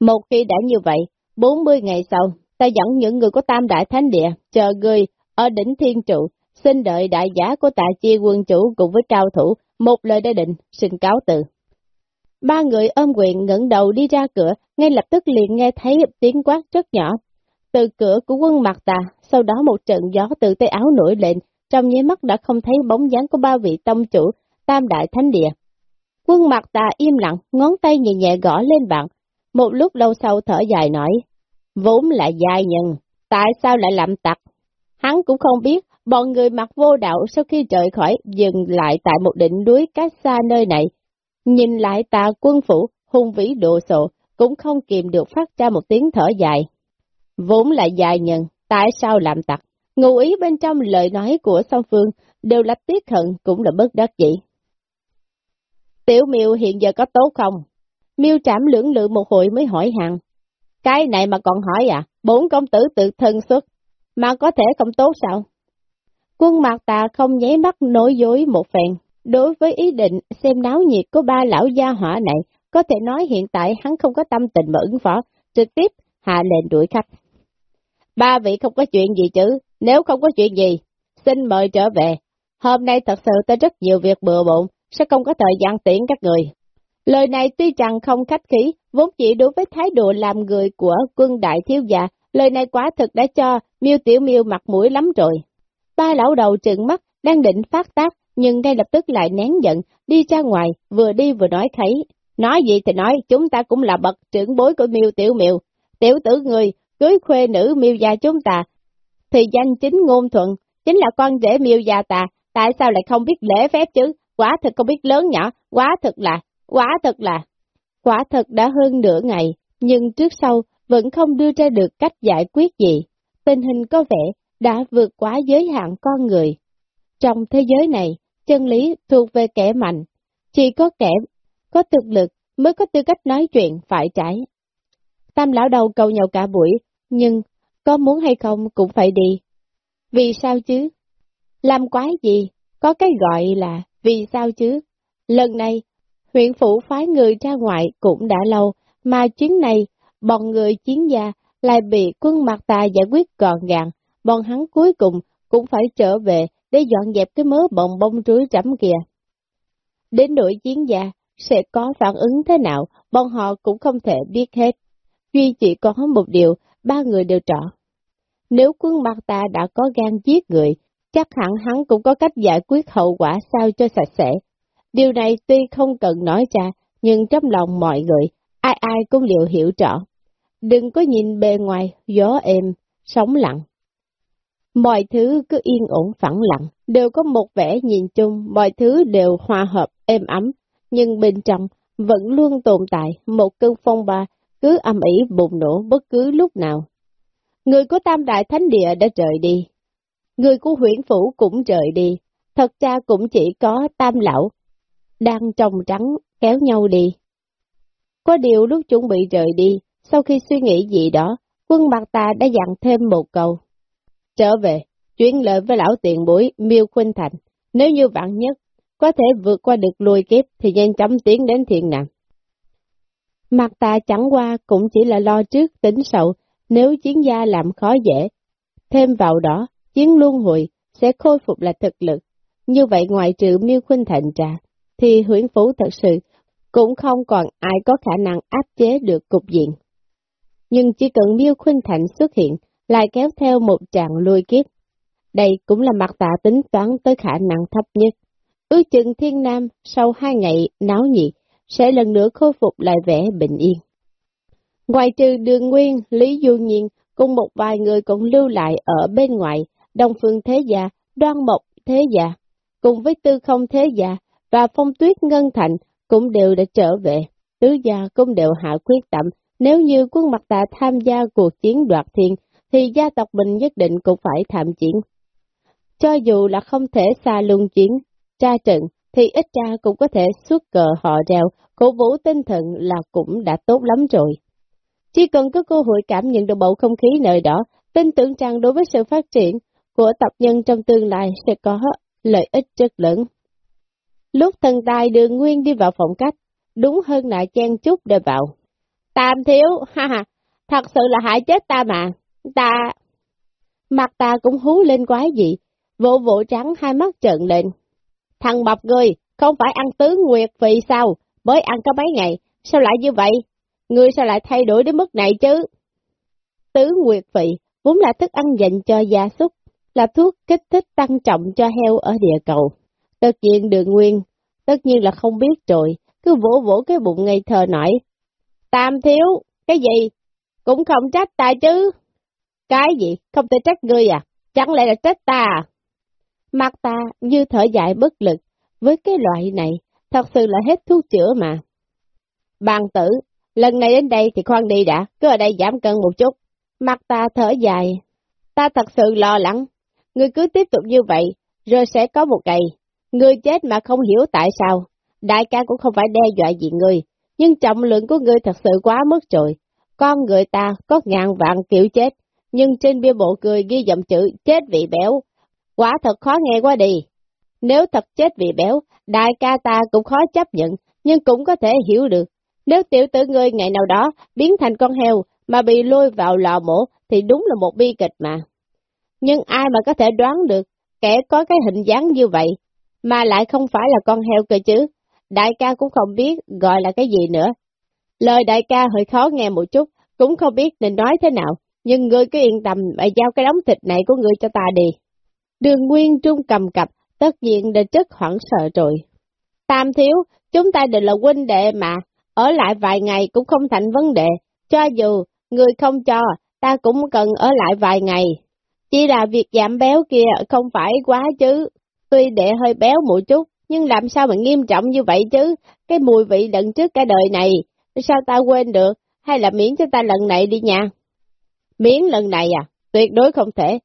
A: Một khi đã như vậy, 40 ngày sau, ta dẫn những người của Tam Đại Thánh Địa chờ người ở đỉnh Thiên Trụ, xin đợi đại giá của tạ chi quân chủ cùng với cao thủ, một lời đã định, xin cáo từ. Ba người ôm quyền ngẩng đầu đi ra cửa, ngay lập tức liền nghe thấy tiếng quát rất nhỏ. Từ cửa của quân mặt tà, sau đó một trận gió từ tay áo nổi lên, trong nháy mắt đã không thấy bóng dáng của ba vị tông chủ, tam đại thánh địa. Quân mặt tà im lặng, ngón tay nhẹ nhẹ gõ lên bàn. Một lúc lâu sau thở dài nói, vốn là dài nhân, tại sao lại làm tặc? Hắn cũng không biết, bọn người mặc vô đạo sau khi rời khỏi dừng lại tại một đỉnh núi cách xa nơi này. Nhìn lại tà quân phủ, hung vĩ đồ sộ, cũng không kìm được phát ra một tiếng thở dài. Vốn là dài nhân, tại sao làm tặc? Ngụ ý bên trong lời nói của song phương đều là tiếc hận cũng là bất đắc dĩ. Tiểu miêu hiện giờ có tốt không? Miêu trảm lưỡng lự một hồi mới hỏi hàng. Cái này mà còn hỏi à? Bốn công tử tự thân xuất, mà có thể không tốt sao? Quân mạc tà không nháy mắt nổi dối một phèn. Đối với ý định xem náo nhiệt của ba lão gia hỏa này, có thể nói hiện tại hắn không có tâm tình mà ứng phó, trực tiếp hạ lệnh đuổi khách. Ba vị không có chuyện gì chứ, nếu không có chuyện gì, xin mời trở về. Hôm nay thật sự ta rất nhiều việc bừa bộn, sẽ không có thời gian tiễn các người. Lời này tuy rằng không khách khí, vốn chỉ đối với thái độ làm người của quân đại thiếu gia, lời này quá thực đã cho miêu tiểu miêu mặt mũi lắm rồi. Ba lão đầu trừng mắt, đang định phát tác, nhưng ngay lập tức lại nén giận, đi ra ngoài, vừa đi vừa nói khấy. Nói gì thì nói, chúng ta cũng là bậc trưởng bối của miêu tiểu miêu. Tiểu tử người, cưới khuê nữ miêu gia chúng ta, thì danh chính ngôn thuận, chính là con rể miêu gia ta, tại sao lại không biết lễ phép chứ, quả thực không biết lớn nhỏ, quả thực là, quả thực là. Quả thực đã hơn nửa ngày, nhưng trước sau vẫn không đưa ra được cách giải quyết gì. Tình hình có vẻ đã vượt quá giới hạn con người. Trong thế giới này, chân lý thuộc về kẻ mạnh, chỉ có kẻ có thực lực mới có tư cách nói chuyện phải trái. Tam lão đầu cầu nhau cả buổi, nhưng có muốn hay không cũng phải đi. Vì sao chứ? Làm quái gì? Có cái gọi là vì sao chứ? Lần này, huyện phủ phái người ra ngoại cũng đã lâu, mà chuyến này, bọn người chiến gia lại bị quân mặt tà giải quyết gọn gàng, bọn hắn cuối cùng cũng phải trở về để dọn dẹp cái mớ bồng bông rối rắm kìa. Đến đội chiến gia, sẽ có phản ứng thế nào, bọn họ cũng không thể biết hết. Duy chỉ có một điều, ba người đều trọ. Nếu quân mặt ta đã có gan giết người, chắc hẳn hắn cũng có cách giải quyết hậu quả sao cho sạch sẽ. Điều này tuy không cần nói ra, nhưng trong lòng mọi người, ai ai cũng liệu hiểu rõ. Đừng có nhìn bề ngoài, gió êm, sóng lặng. Mọi thứ cứ yên ổn phẳng lặng, đều có một vẻ nhìn chung, mọi thứ đều hòa hợp, êm ấm, nhưng bên trong vẫn luôn tồn tại một cơn phong ba cứ âm ỉ bùng nổ bất cứ lúc nào. Người của Tam Đại Thánh Địa đã rời đi. Người của huyện phủ cũng rời đi. Thật ra cũng chỉ có Tam Lão đang trồng trắng kéo nhau đi. Có điều lúc chuẩn bị rời đi, sau khi suy nghĩ gì đó, quân bạc ta đã dặn thêm một câu. Trở về, chuyển lời với lão tiền bối Miêu Khuynh Thành, nếu như bạn nhất có thể vượt qua được lùi kiếp thì nhanh chóng tiến đến thiện nạn. Mặt ta chẳng qua cũng chỉ là lo trước tính sầu, nếu chiến gia làm khó dễ. Thêm vào đó, chiến luân hồi sẽ khôi phục lại thực lực. Như vậy ngoài trừ miêu khuynh thành trà thì huyễn phủ thật sự cũng không còn ai có khả năng áp chế được cục diện. Nhưng chỉ cần miêu khuynh thành xuất hiện, lại kéo theo một tràng lùi kiếp. Đây cũng là mặt tạ tính toán tới khả năng thấp nhất. Ước chừng thiên nam sau hai ngày náo nhiệt sẽ lần nữa khôi phục lại vẻ bình yên. Ngoài trừ đường nguyên, Lý Du Nhiên cùng một vài người cũng lưu lại ở bên ngoài, Đông Phương Thế Gia, Đoan Mộc Thế Gia, cùng với Tư Không Thế Gia và Phong Tuyết Ngân Thành cũng đều đã trở về. Tứ gia cũng đều hạ quyết tâm, nếu như quân mặt tạ tham gia cuộc chiến đoạt thiên, thì gia tộc mình nhất định cũng phải tham chiến. Cho dù là không thể xa luân chiến, tra trận, thì ít ra cũng có thể xuất cờ họ rèo, cổ vũ tinh thần là cũng đã tốt lắm rồi. Chỉ cần có cơ hội cảm nhận được bầu không khí nơi đó, tin tưởng rằng đối với sự phát triển của tập nhân trong tương lai sẽ có lợi ích chất lớn. Lúc thần tài đường nguyên đi vào phòng cách, đúng hơn lại chen chút để vào. Tam thiếu, ha ha, thật sự là hại chết ta mà, ta... Mặt ta cũng hú lên quái gì, vỗ vỗ trắng hai mắt trợn lên. Thằng mập người không phải ăn tứ nguyệt vì sao, mới ăn có mấy ngày, sao lại như vậy? Ngươi sao lại thay đổi đến mức này chứ? Tứ nguyệt vị vốn là thức ăn dành cho gia súc, là thuốc kích thích tăng trọng cho heo ở địa cầu. Tất nhiên đường nguyên, tất nhiên là không biết rồi, cứ vỗ vỗ cái bụng ngây thơ nói. Tam thiếu, cái gì? Cũng không trách ta chứ. Cái gì? Không thể trách ngươi à? Chẳng lẽ là trách ta à? Mặt ta như thở dài bất lực, với cái loại này, thật sự là hết thuốc chữa mà. Bàn tử, lần này đến đây thì khoan đi đã, cứ ở đây giảm cân một chút. Mặt ta thở dài, ta thật sự lo lắng, ngươi cứ tiếp tục như vậy, rồi sẽ có một ngày, ngươi chết mà không hiểu tại sao, đại ca cũng không phải đe dọa gì ngươi, nhưng trọng lượng của ngươi thật sự quá mức rồi, con người ta có ngàn vạn kiểu chết, nhưng trên bia bộ cười ghi dòng chữ chết vị béo, quả thật khó nghe quá đi. Nếu thật chết vì béo, đại ca ta cũng khó chấp nhận, nhưng cũng có thể hiểu được. Nếu tiểu tử ngươi ngày nào đó biến thành con heo mà bị lôi vào lò mổ thì đúng là một bi kịch mà. Nhưng ai mà có thể đoán được kẻ có cái hình dáng như vậy mà lại không phải là con heo cơ chứ. Đại ca cũng không biết gọi là cái gì nữa. Lời đại ca hơi khó nghe một chút, cũng không biết nên nói thế nào, nhưng ngươi cứ yên tâm mà giao cái đống thịt này của ngươi cho ta đi. Đường Nguyên Trung cầm cặp, tất nhiên đã chất hoảng sợ rồi. Tam thiếu, chúng ta đều là huynh đệ mà, ở lại vài ngày cũng không thành vấn đề, cho dù người không cho, ta cũng cần ở lại vài ngày. Chỉ là việc giảm béo kia không phải quá chứ, tuy đệ hơi béo một chút, nhưng làm sao mà nghiêm trọng như vậy chứ, cái mùi vị lần trước cả đời này, sao ta quên được, hay là miễn cho ta lần này đi nha? Miễn lần này à, tuyệt đối không thể,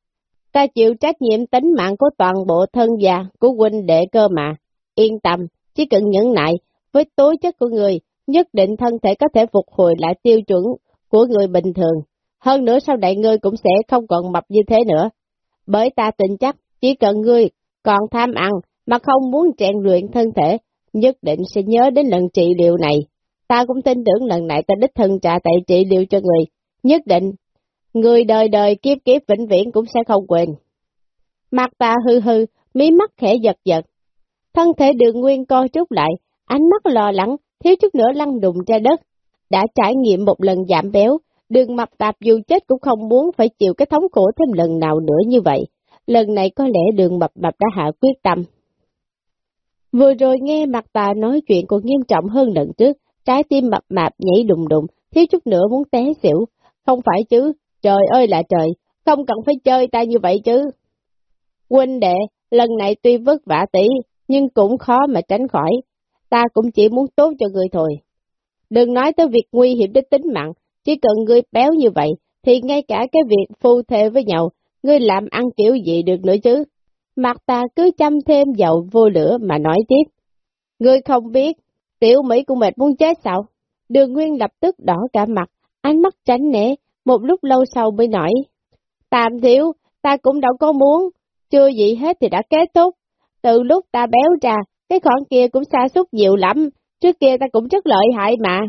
A: ta chịu trách nhiệm tính mạng của toàn bộ thân gia của huynh đệ cơ mà. Yên tâm, chỉ cần nhẫn nại, với tố chất của người, nhất định thân thể có thể phục hồi lại tiêu chuẩn của người bình thường. Hơn nữa sau đại ngươi cũng sẽ không còn mập như thế nữa. Bởi ta tin chắc, chỉ cần ngươi còn tham ăn mà không muốn rèn luyện thân thể, nhất định sẽ nhớ đến lần trị liệu này. Ta cũng tin tưởng lần này ta đích thân trả tại trị liệu cho người, nhất định Người đời đời kiếp kiếp vĩnh viễn cũng sẽ không quên. Mặt ta hư hư, mí mắt khẽ giật giật. Thân thể đường nguyên co trúc lại, ánh mắt lo lắng, thiếu chút nữa lăn đùng ra đất. Đã trải nghiệm một lần giảm béo, đường mập tạp dù chết cũng không muốn phải chịu cái thống khổ thêm lần nào nữa như vậy. Lần này có lẽ đường mập mập đã hạ quyết tâm. Vừa rồi nghe mặt tà nói chuyện còn nghiêm trọng hơn lần trước, trái tim mập mạp nhảy đùng đùng, thiếu chút nữa muốn té xỉu. Không phải chứ, Trời ơi là trời, không cần phải chơi ta như vậy chứ. Huynh đệ, lần này tuy vất vả tỷ, nhưng cũng khó mà tránh khỏi. Ta cũng chỉ muốn tốt cho người thôi. Đừng nói tới việc nguy hiểm đến tính mạng, chỉ cần ngươi béo như vậy, thì ngay cả cái việc phu thê với nhau, ngươi làm ăn kiểu gì được nữa chứ. Mặt ta cứ chăm thêm dầu vô lửa mà nói tiếp. Ngươi không biết, tiểu Mỹ cũng mệt muốn chết sao? Đường Nguyên lập tức đỏ cả mặt, ánh mắt tránh né, một lúc lâu sau mới nói, tạm thiếu, ta cũng đâu có muốn, chưa gì hết thì đã kết thúc. Từ lúc ta béo ra, cái khoản kia cũng xa xúc nhiều lắm, trước kia ta cũng rất lợi hại mà.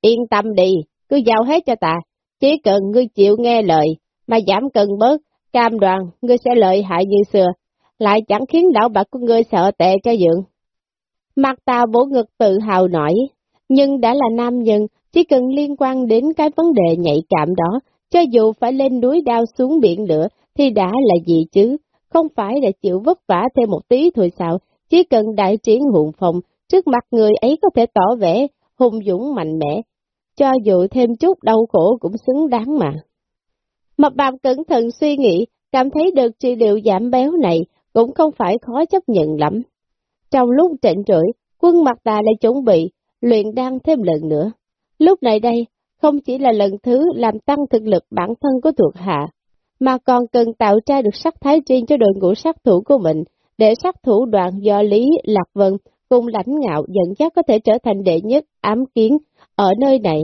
A: Yên tâm đi, cứ giao hết cho ta, chỉ cần ngươi chịu nghe lời, mà giảm cân bớt, cam đoàn, ngươi sẽ lợi hại như xưa, lại chẳng khiến lão bạc của ngươi sợ tệ cho dưỡng. Mặt ta bổ ngực tự hào nổi, nhưng đã là nam nhân, chỉ cần liên quan đến cái vấn đề nhạy cảm đó, cho dù phải lên núi đao xuống biển lửa thì đã là gì chứ, không phải là chịu vất vả thêm một tí thôi sao, chỉ cần đại triển hùng phong, trước mặt người ấy có thể tỏ vẻ hùng dũng mạnh mẽ, cho dù thêm chút đau khổ cũng xứng đáng mà. Mập bàm cẩn thận suy nghĩ, cảm thấy được trị liệu giảm béo này cũng không phải khó chấp nhận lắm. Trong lúc trịnh trưỡi, quân mặt ta lại chuẩn bị, luyện đan thêm lần nữa. Lúc này đây, không chỉ là lần thứ làm tăng thực lực bản thân của thuộc hạ, mà còn cần tạo ra được sắc thái riêng cho đội ngũ sát thủ của mình, để sát thủ đoàn do Lý Lạc Vân cùng lãnh ngạo dẫn dắt có thể trở thành đệ nhất ám kiến ở nơi này.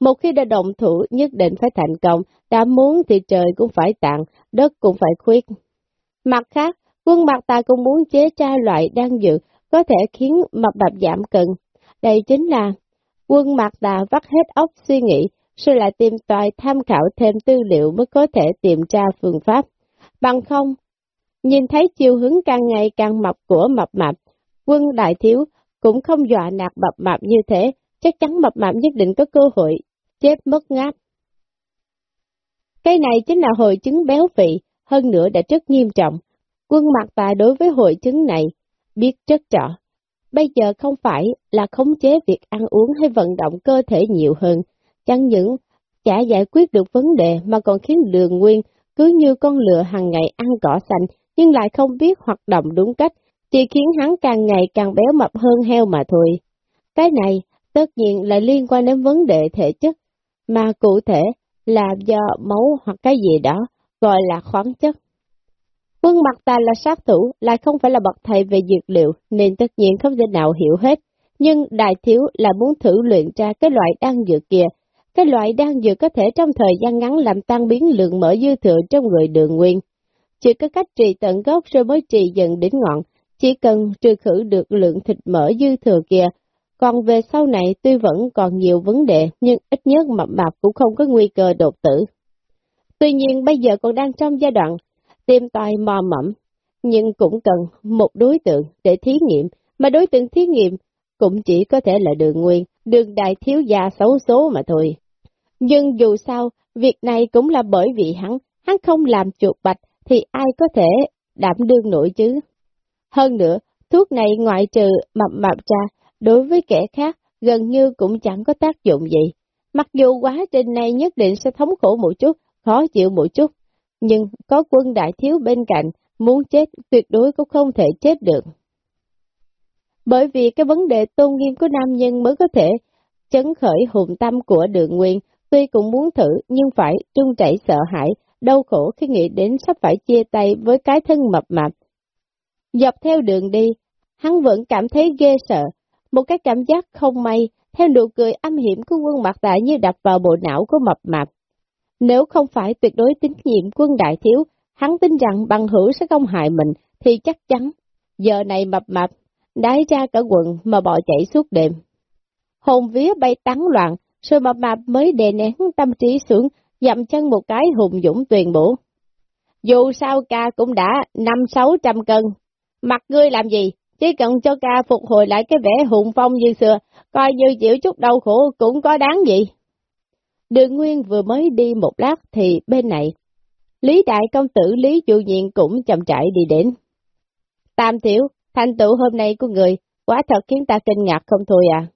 A: Một khi đã động thủ nhất định phải thành công, đã muốn thì trời cũng phải tặng, đất cũng phải khuyết. Mặt khác, quân mặt ta cũng muốn chế tra loại đan dược có thể khiến mập bạp giảm cân. Đây chính là Quân mặt ta vắt hết óc suy nghĩ, rồi lại tìm tòi tham khảo thêm tư liệu mới có thể tìm ra phương pháp. Bằng không, nhìn thấy chiều hướng càng ngày càng mập của mập mạp, quân đại thiếu cũng không dọa nạt mập mạp như thế, chắc chắn mập mạp nhất định có cơ hội chết mất ngáp. Cái này chính là hội chứng béo phì, hơn nữa đã rất nghiêm trọng. Quân mặt tà đối với hội chứng này, biết rất rõ. Bây giờ không phải là khống chế việc ăn uống hay vận động cơ thể nhiều hơn, chẳng những chả giải quyết được vấn đề mà còn khiến đường nguyên cứ như con lừa hàng ngày ăn cỏ xanh nhưng lại không biết hoạt động đúng cách, chỉ khiến hắn càng ngày càng béo mập hơn heo mà thôi. Cái này tất nhiên là liên quan đến vấn đề thể chất, mà cụ thể là do máu hoặc cái gì đó, gọi là khoáng chất. Quân mặt ta là sát thủ, lại không phải là bậc thầy về dược liệu, nên tất nhiên không thể nào hiểu hết. Nhưng đại thiếu là muốn thử luyện ra cái loại đan dược kia. Cái loại đan dược có thể trong thời gian ngắn làm tăng biến lượng mỡ dư thừa trong người đường nguyên. Chỉ có cách trị tận gốc rồi mới trị dần đến ngọn, chỉ cần trừ khử được lượng thịt mỡ dư thừa kia. Còn về sau này tuy vẫn còn nhiều vấn đề, nhưng ít nhất mập mạp cũng không có nguy cơ đột tử. Tuy nhiên bây giờ còn đang trong giai đoạn tiêm tòi mò mẫm, nhưng cũng cần một đối tượng để thí nghiệm, mà đối tượng thí nghiệm cũng chỉ có thể là đường nguyên, đường đại thiếu gia xấu số mà thôi. Nhưng dù sao, việc này cũng là bởi vì hắn, hắn không làm chuột bạch thì ai có thể đảm đương nổi chứ. Hơn nữa, thuốc này ngoại trừ mập mạp ra, đối với kẻ khác gần như cũng chẳng có tác dụng gì. Mặc dù quá trình này nhất định sẽ thống khổ một chút, khó chịu một chút, nhưng có quân đại thiếu bên cạnh, muốn chết tuyệt đối cũng không thể chết được. Bởi vì cái vấn đề tôn nghiêm của nam nhân mới có thể chấn khởi hùng tâm của đường nguyên, tuy cũng muốn thử nhưng phải trung chảy sợ hãi, đau khổ khi nghĩ đến sắp phải chia tay với cái thân mập mạp. Dọc theo đường đi, hắn vẫn cảm thấy ghê sợ, một cái cảm giác không may, theo nụ cười âm hiểm của quân mặt đại như đập vào bộ não của mập mạp. Nếu không phải tuyệt đối tín nhiệm quân đại thiếu, hắn tin rằng bằng hữu sẽ không hại mình, thì chắc chắn, giờ này mập mạp, đái ra cả quần mà bỏ chạy suốt đêm. Hồn vía bay tán loạn, rồi mập mạp mới đè nén tâm trí xuống, dậm chân một cái hùng dũng tuyền bổ. Dù sao ca cũng đã năm sáu trăm cân, mặt ngươi làm gì, chỉ cần cho ca phục hồi lại cái vẻ hùng phong như xưa, coi như chịu chút đau khổ cũng có đáng gì. Đường Nguyên vừa mới đi một lát thì bên này, Lý Đại Công Tử Lý Dụ Nhiên cũng chậm chạy đi đến. Tam Tiểu, thành tựu hôm nay của người, quả thật khiến ta kinh ngạc không thôi à.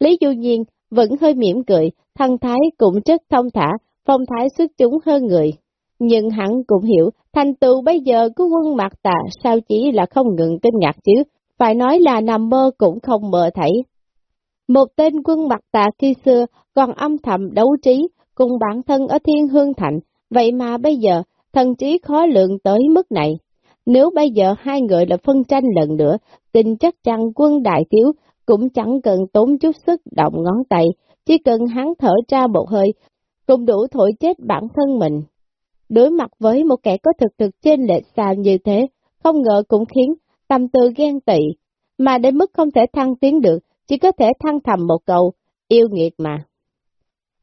A: Lý Du Nhiên vẫn hơi mỉm cười, thân thái cũng rất thông thả, phong thái xuất chúng hơn người. Nhưng hắn cũng hiểu, thành tựu bây giờ của quân mặt tà sao chỉ là không ngừng kinh ngạc chứ, phải nói là nằm mơ cũng không mơ thấy. Một tên quân mặt tà khi xưa còn âm thầm đấu trí cùng bản thân ở Thiên Hương Thành, vậy mà bây giờ thần trí khó lượng tới mức này. Nếu bây giờ hai người là phân tranh lần nữa, tin chắc chắn quân đại thiếu cũng chẳng cần tốn chút sức động ngón tay, chỉ cần hắn thở ra một hơi, cũng đủ thổi chết bản thân mình. Đối mặt với một kẻ có thực thực trên lệch xa như thế, không ngờ cũng khiến tâm tư ghen tị, mà đến mức không thể thăng tiến được, chỉ có thể thăng thầm một câu, yêu nghiệt mà.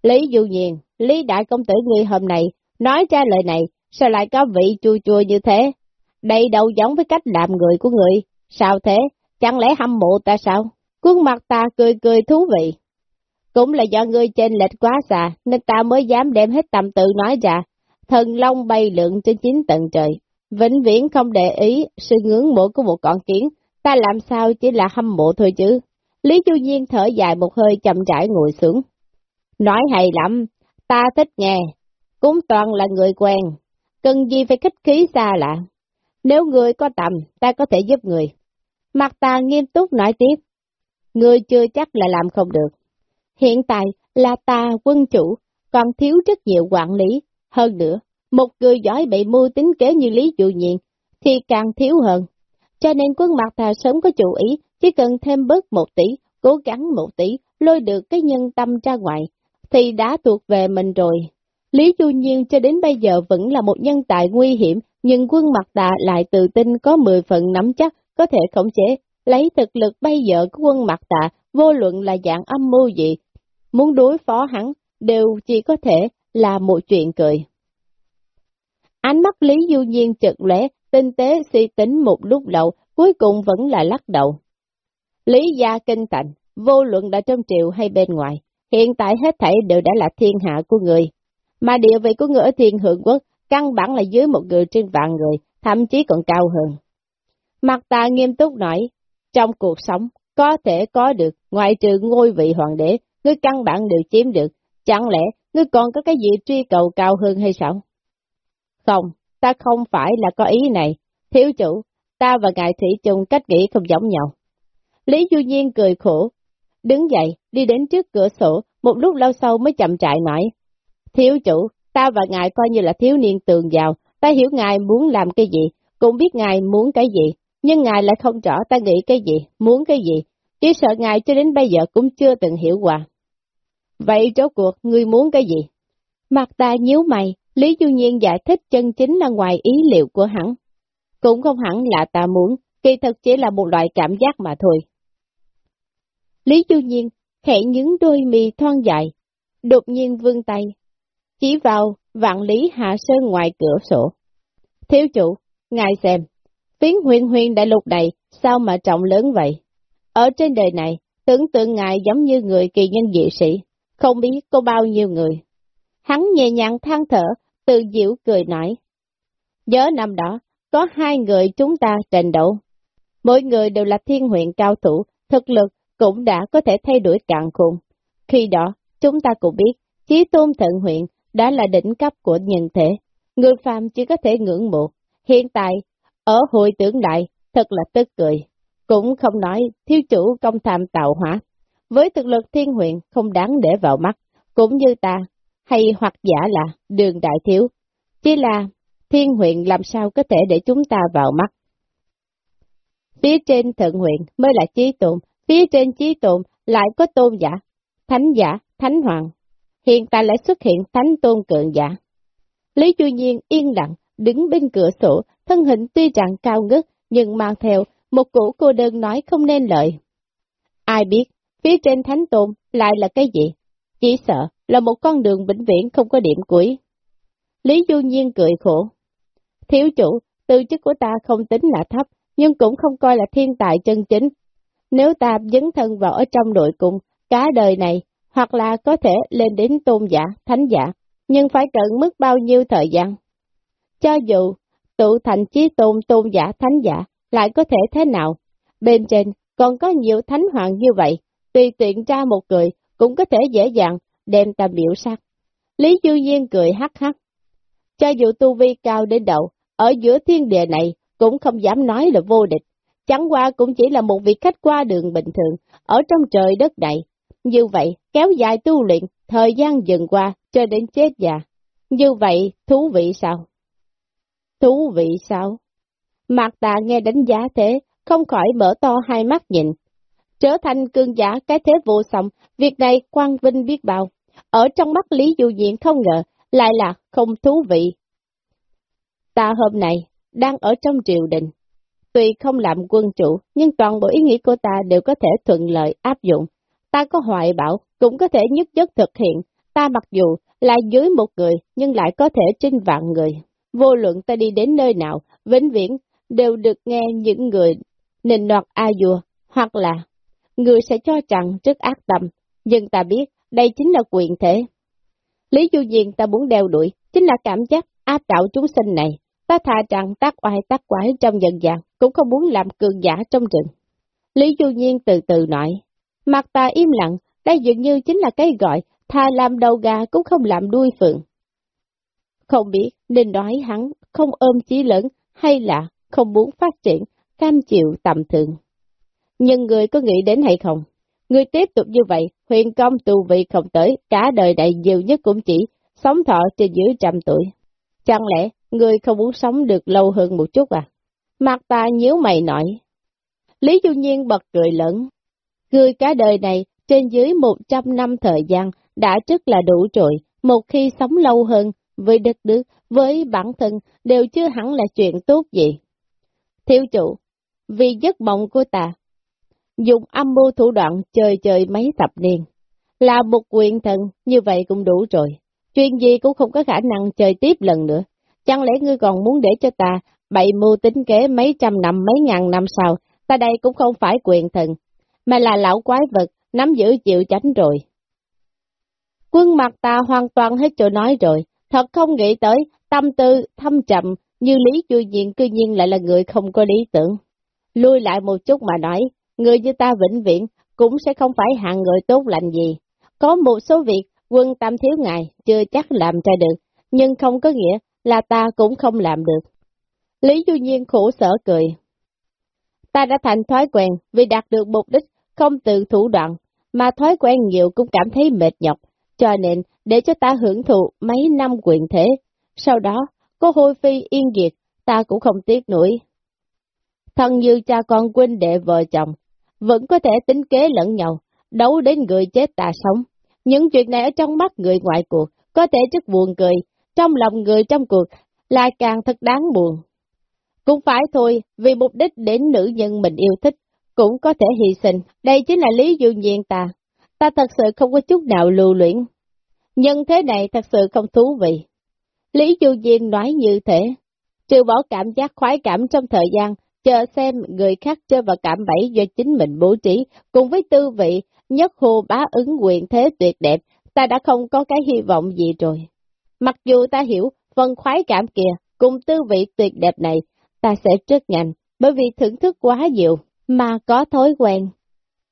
A: Lý Du Nhiên, Lý Đại Công Tử ngươi hôm nay, nói ra lời này, sao lại có vị chua chua như thế? Đây đâu giống với cách làm người của người, sao thế? Chẳng lẽ hâm mộ ta sao? Cuốn mặt ta cười cười thú vị. Cũng là do ngươi trên lệch quá xa, nên ta mới dám đem hết tâm tự nói ra. Thần long bay lượn trên chín tầng trời, vĩnh viễn không để ý sự ngưỡng mộ của một con kiến, ta làm sao chỉ là hâm mộ thôi chứ. Lý Chu Nhiên thở dài một hơi chậm rãi ngồi xuống. Nói hay lắm, ta thích nghe, cũng toàn là người quen, cần gì phải kích khí xa lạ. Nếu người có tầm, ta có thể giúp người. Mặt ta nghiêm túc nói tiếp, người chưa chắc là làm không được. Hiện tại là ta quân chủ, còn thiếu rất nhiều quản lý. Hơn nữa, một người giỏi bị mưu tính kế như Lý Dụ Nhiên, thì càng thiếu hơn. Cho nên quân mặt thà sớm có chủ ý, chỉ cần thêm bớt một tỷ, cố gắng một tỷ, lôi được cái nhân tâm ra ngoài, thì đã thuộc về mình rồi. Lý Du Nhiên cho đến bây giờ vẫn là một nhân tài nguy hiểm, nhưng quân mặt tà lại tự tin có 10 phần nắm chắc có thể khống chế, lấy thực lực bây giờ của quân mặt tà vô luận là dạng âm mưu gì, muốn đối phó hắn, đều chỉ có thể là một chuyện cười. Ánh mắt Lý Du Nhiên chật lẽ, tinh tế suy tính một lúc lâu, cuối cùng vẫn là lắc đầu. Lý gia kinh thành, vô luận đã trong triều hay bên ngoài, hiện tại hết thảy đều đã là thiên hạ của người. Mà địa vị của người ở thiên hưởng quốc, căn bản là dưới một người trên vạn người, thậm chí còn cao hơn. Mặt ta nghiêm túc nói, trong cuộc sống, có thể có được, ngoại trừ ngôi vị hoàng đế, người căn bản đều chiếm được, chẳng lẽ ngươi còn có cái gì truy cầu cao hơn hay sao? Không, ta không phải là có ý này, thiếu chủ, ta và ngài Thủy chung cách nghĩ không giống nhau. Lý Du Nhiên cười khổ, đứng dậy, đi đến trước cửa sổ, một lúc lâu sau mới chậm trại nói. Thiếu chủ, ta và ngài coi như là thiếu niên tường giàu, ta hiểu ngài muốn làm cái gì, cũng biết ngài muốn cái gì, nhưng ngài lại không rõ ta nghĩ cái gì, muốn cái gì, chỉ sợ ngài cho đến bây giờ cũng chưa từng hiểu qua. Vậy rốt cuộc, ngươi muốn cái gì? Mặt ta nhíu mày, Lý Du Nhiên giải thích chân chính là ngoài ý liệu của hắn. Cũng không hẳn là ta muốn, kỳ thật chỉ là một loại cảm giác mà thôi. Lý Du Nhiên khẽ nhướng đôi mì thon dài, đột nhiên vươn tay, chỉ vào vạn lý hạ sơn ngoài cửa sổ. Thiếu chủ, ngài xem, phiến huyền huyền đại lục này sao mà trọng lớn vậy? Ở trên đời này, tưởng tượng ngài giống như người kỳ nhân dị sĩ, không biết có bao nhiêu người. Hắn nhẹ nhàng than thở, tự diễu cười nói. Nhớ năm đó, có hai người chúng ta tranh đấu. Mỗi người đều là thiên huyện cao thủ, thực lực cũng đã có thể thay đổi cạn khôn. Khi đó, chúng ta cũng biết, Chí Tôn Thận huyện đã là đỉnh cấp của nhân thể. Người phàm chỉ có thể ngưỡng mộ. Hiện tại, ở hội tưởng đại thật là tức cười. Cũng không nói thiếu chủ công tham tạo hỏa. Với thực lực thiên huyện không đáng để vào mắt, cũng như ta, hay hoặc giả là đường đại thiếu. Chỉ là thiên huyện làm sao có thể để chúng ta vào mắt. Phía trên thượng huyện mới là trí tụng, phía trên trí tụng lại có tôn giả, thánh giả, thánh hoàng. Hiện tại lại xuất hiện thánh tôn cường giả. Lý Chu Nhiên yên lặng, đứng bên cửa sổ, thân hình tuy rằng cao ngất, nhưng mang theo một củ cô đơn nói không nên lợi. Ai biết, phía trên thánh tôn lại là cái gì? Chỉ sợ là một con đường vĩnh viễn không có điểm cuối. Lý Du Nhiên cười khổ. Thiếu chủ, tư chức của ta không tính là thấp, nhưng cũng không coi là thiên tài chân chính. Nếu ta dấn thân vào ở trong đội cung, cả đời này, hoặc là có thể lên đến tôn giả, thánh giả, nhưng phải cần mất bao nhiêu thời gian. Cho dù tụ thành chí tôn tôn giả, thánh giả, lại có thể thế nào? Bên trên còn có nhiều thánh hoàng như vậy, tùy tiện ra một người cũng có thể dễ dàng đem ta biểu sát Lý dương Nhiên cười hắc hắc. Cho dù tu vi cao đến đầu, ở giữa thiên địa này cũng không dám nói là vô địch. Chẳng qua cũng chỉ là một vị khách qua đường bình thường, ở trong trời đất này. Như vậy, kéo dài tu luyện, thời gian dần qua, cho đến chết già. Như vậy, thú vị sao? Thú vị sao? Mạc tà nghe đánh giá thế, không khỏi mở to hai mắt nhìn. Trở thành cương giả cái thế vô song, việc này quan vinh biết bao. Ở trong mắt Lý Du Diện không ngờ, lại là không thú vị. Ta hôm nay, đang ở trong triều đình. Tuy không làm quân chủ, nhưng toàn bộ ý nghĩ của ta đều có thể thuận lợi áp dụng. Ta có hoại bảo, cũng có thể nhất chất thực hiện. Ta mặc dù là dưới một người, nhưng lại có thể trên vạn người. Vô luận ta đi đến nơi nào, vĩnh viễn, đều được nghe những người nịnh nọt a dùa, hoặc là người sẽ cho rằng rất ác tâm, nhưng ta biết đây chính là quyền thế. Lý Du nhiên ta muốn đeo đuổi, chính là cảm giác áp đảo chúng sinh này. Ta thà rằng tác oai tác quái trong dần dàng, cũng không muốn làm cường giả trong rừng. Lý Du Nhiên từ từ nói, mặt ta im lặng, đây dường như chính là cái gọi, thà làm đầu gà cũng không làm đuôi phượng. Không biết nên nói hắn không ôm chí lớn hay là không muốn phát triển, cam chịu tầm thường. Nhưng người có nghĩ đến hay không? Người tiếp tục như vậy, huyền công tu vị không tới, cả đời đại nhiều nhất cũng chỉ sống thọ trên dưới trăm tuổi. Chẳng lẽ người không muốn sống được lâu hơn một chút à? Mặt ta nhíu mày nói. Lý Du Nhiên bật cười lớn. Người cả đời này trên dưới một trăm năm thời gian đã rất là đủ rồi, một khi sống lâu hơn với đất nước, với bản thân đều chưa hẳn là chuyện tốt gì. Thiếu chủ, vì giấc mộng của ta, dùng âm mưu thủ đoạn chơi chơi mấy thập niên. Là một quyền thần, như vậy cũng đủ rồi. Chuyện gì cũng không có khả năng chơi tiếp lần nữa. Chẳng lẽ ngươi còn muốn để cho ta bậy mưu tính kế mấy trăm năm, mấy ngàn năm sau, ta đây cũng không phải quyền thần, mà là lão quái vật, nắm giữ chịu tránh rồi. Quân mặt ta hoàn toàn hết chỗ nói rồi, thật không nghĩ tới, tâm tư, thâm trầm, như Lý Chu Nhiên cư nhiên lại là người không có lý tưởng. Lui lại một chút mà nói, người như ta vĩnh viễn cũng sẽ không phải hạng người tốt lành gì. Có một số việc quân tâm thiếu ngài chưa chắc làm ra được, nhưng không có nghĩa là ta cũng không làm được. Lý Du Nhiên khổ sở cười. Ta đã thành thói quen vì đạt được mục đích không từ thủ đoạn, mà thói quen nhiều cũng cảm thấy mệt nhọc, cho nên để cho ta hưởng thụ mấy năm quyền thế. Sau đó, có hôi phi yên diệt, ta cũng không tiếc nổi. Thân như cha con huynh đệ vợ chồng, vẫn có thể tính kế lẫn nhau, đấu đến người chết ta sống. Những chuyện này ở trong mắt người ngoại cuộc, có thể rất buồn cười, trong lòng người trong cuộc, lại càng thật đáng buồn. Cũng phải thôi, vì mục đích đến nữ nhân mình yêu thích, cũng có thể hy sinh, đây chính là lý dụ nhiên ta. Ta thật sự không có chút nào lưu luyện. Nhân thế này thật sự không thú vị. Lý Du Diên nói như thế, trừ bỏ cảm giác khoái cảm trong thời gian, chờ xem người khác chơi vào cảm bẫy do chính mình bố trí, cùng với tư vị, nhất hô bá ứng quyền thế tuyệt đẹp, ta đã không có cái hy vọng gì rồi. Mặc dù ta hiểu phần khoái cảm kia, cùng tư vị tuyệt đẹp này, ta sẽ rất nhanh, bởi vì thưởng thức quá nhiều, mà có thói quen.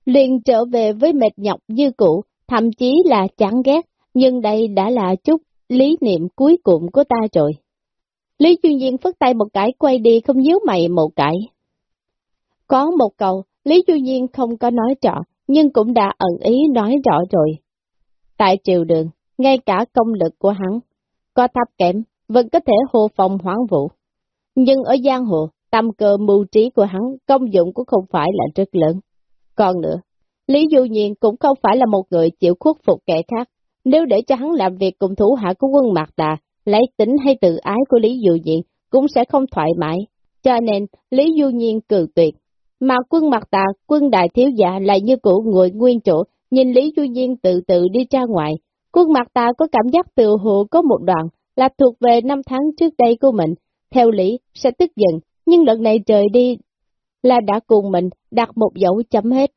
A: Liền trở về với mệt nhọc như cũ, thậm chí là chán ghét, nhưng đây đã là chút lý niệm cuối cùng của ta rồi. Lý chuyên viên phất tay một cái quay đi không nhíu mày một cái. Có một câu, Lý chuyên viên không có nói rõ, nhưng cũng đã ẩn ý nói rõ rồi. Tại triều đường, ngay cả công lực của hắn, có thấp kém, vẫn có thể hô phong hoáng vụ. Nhưng ở giang hồ, tâm cơ mưu trí của hắn, công dụng cũng không phải là rất lớn. Còn nữa, Lý Du Nhiên cũng không phải là một người chịu khuất phục kẻ khác. Nếu để cho hắn làm việc cùng thủ hạ của quân Mạc Đà lấy tính hay tự ái của Lý Du Nhiên cũng sẽ không thoải mái. Cho nên, Lý Du Nhiên cự tuyệt. Mà quân mặt Tà, quân đại thiếu giả lại như cũ ngồi nguyên chỗ, nhìn Lý Du Nhiên tự tự đi ra ngoài. Quân mặt Tà có cảm giác tự hộ có một đoạn là thuộc về năm tháng trước đây của mình, theo lý sẽ tức giận, nhưng lần này trời đi là đã cùng mình đặt một dấu chấm hết.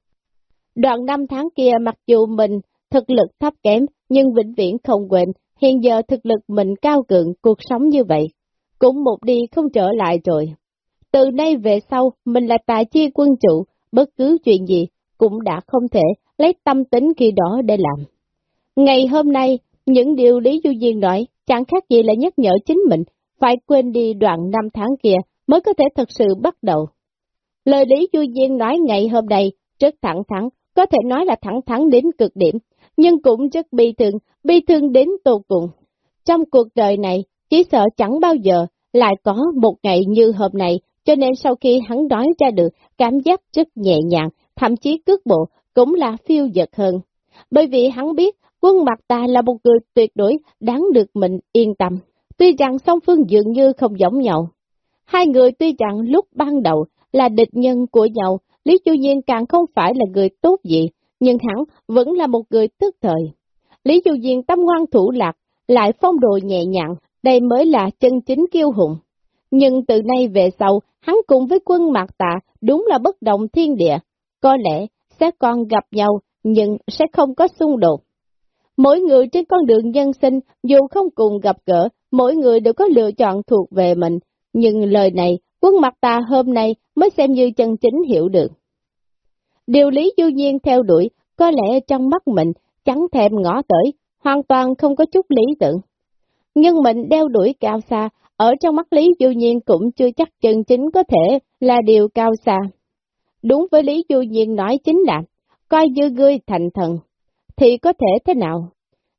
A: Đoạn năm tháng kia mặc dù mình thực lực thấp kém, nhưng vĩnh viễn không quên, hiện giờ thực lực mình cao cường, cuộc sống như vậy, cũng một đi không trở lại rồi. Từ nay về sau, mình là tài chi quân chủ, bất cứ chuyện gì cũng đã không thể lấy tâm tính khi đó để làm. Ngày hôm nay, những điều Lý Du Diên nói chẳng khác gì là nhắc nhở chính mình, phải quên đi đoạn năm tháng kia mới có thể thật sự bắt đầu. Lời Lý Du Diên nói ngày hôm nay rất thẳng thắn, có thể nói là thẳng thắn đến cực điểm, nhưng cũng rất bi thương, bi thương đến tột cùng. Trong cuộc đời này, chỉ sợ chẳng bao giờ lại có một ngày như hôm nay, cho nên sau khi hắn nói ra được, cảm giác rất nhẹ nhàng, thậm chí cước bộ cũng là phiêu dật hơn. Bởi vì hắn biết quân mặt ta là một người tuyệt đối đáng được mình yên tâm. Tuy rằng song phương dường như không giống nhau. Hai người tuy rằng lúc ban đầu là địch nhân của nhau, Lý Chu Nhiên càng không phải là người tốt gì, nhưng hắn vẫn là một người tức thời. Lý Du Diên tâm ngoan thủ lạc, lại phong độ nhẹ nhàng, đây mới là chân chính kiêu hùng. Nhưng từ nay về sau, hắn cùng với quân mạc tạ đúng là bất động thiên địa. Có lẽ sẽ còn gặp nhau, nhưng sẽ không có xung đột. Mỗi người trên con đường nhân sinh, dù không cùng gặp gỡ, mỗi người đều có lựa chọn thuộc về mình, nhưng lời này, quân Mạc Tạ hôm nay mới xem như chân chính hiểu được. Điều lý du nhiên theo đuổi, có lẽ trong mắt mình chẳng thèm ngõ tới, hoàn toàn không có chút lý tưởng. Nhưng mình đeo đuổi cao xa, ở trong mắt Lý Du Nhiên cũng chưa chắc chân chính có thể là điều cao xa. Đúng với Lý Du Nhiên nói chính là, coi như ngươi thành thần, thì có thể thế nào?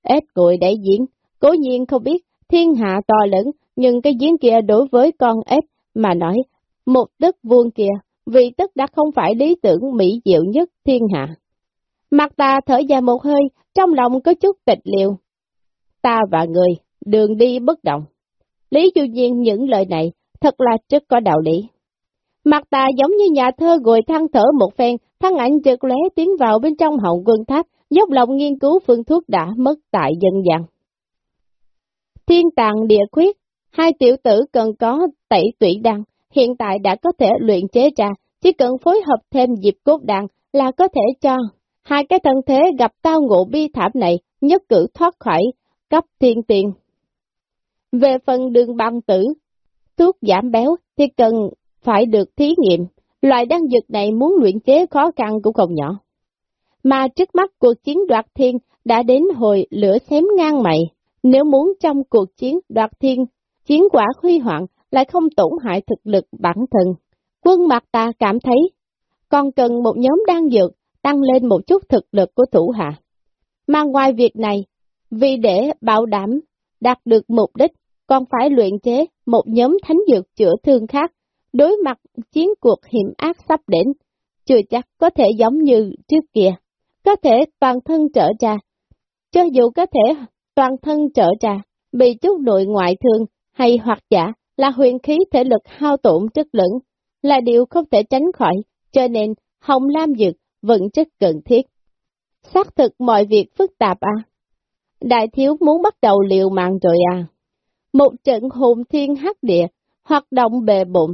A: Ết ngồi đại diễn, cố nhiên không biết thiên hạ to lớn, nhưng cái giếng kia đối với con ếch mà nói, một đất vuông kia, vì tất đã không phải lý tưởng mỹ diệu nhất thiên hạ. Mặt ta thở dài một hơi, trong lòng có chút tịch liêu. Ta và người, đường đi bất động. Lý Du Nhiên những lời này thật là rất có đạo lý. Mặt ta giống như nhà thơ ngồi than thở một phen, thân ảnh chợt lóe tiến vào bên trong hậu quân tháp, dốc lòng nghiên cứu phương thuốc đã mất tại dân gian. Thiên tàng địa khuyết, hai tiểu tử cần có tẩy tủy đăng, hiện tại đã có thể luyện chế ra, chỉ cần phối hợp thêm dịp cốt đạn là có thể cho hai cái thân thế gặp tao ngộ bi thảm này nhất cử thoát khỏi cấp thiên tiền. Về phần đường băng tử, thuốc giảm béo thì cần phải được thí nghiệm, loại đan dược này muốn luyện chế khó khăn cũng không nhỏ. Mà trước mắt cuộc chiến đoạt thiên đã đến hồi lửa xém ngang mày, nếu muốn trong cuộc chiến đoạt thiên, chiến quả huy hoạn lại không tổn hại thực lực bản thân. Quân mặt ta cảm thấy, còn cần một nhóm đan dược tăng lên một chút thực lực của thủ hạ. Mà ngoài việc này, vì để bảo đảm đạt được mục đích, còn phải luyện chế một nhóm thánh dược chữa thương khác, đối mặt chiến cuộc hiểm ác sắp đến, chưa chắc có thể giống như trước kia, có thể toàn thân trở ra. Cho dù có thể toàn thân trở ra, bị chút nội ngoại thương hay hoặc giả là huyền khí thể lực hao tổn chất lượng là điều không thể tránh khỏi, cho nên Hồng Lam Dược vẫn rất cần thiết. Xác thực mọi việc phức tạp à? Đại thiếu muốn bắt đầu liều mạng rồi à? Một trận hồn thiên hắc địa, hoạt động bề bụng,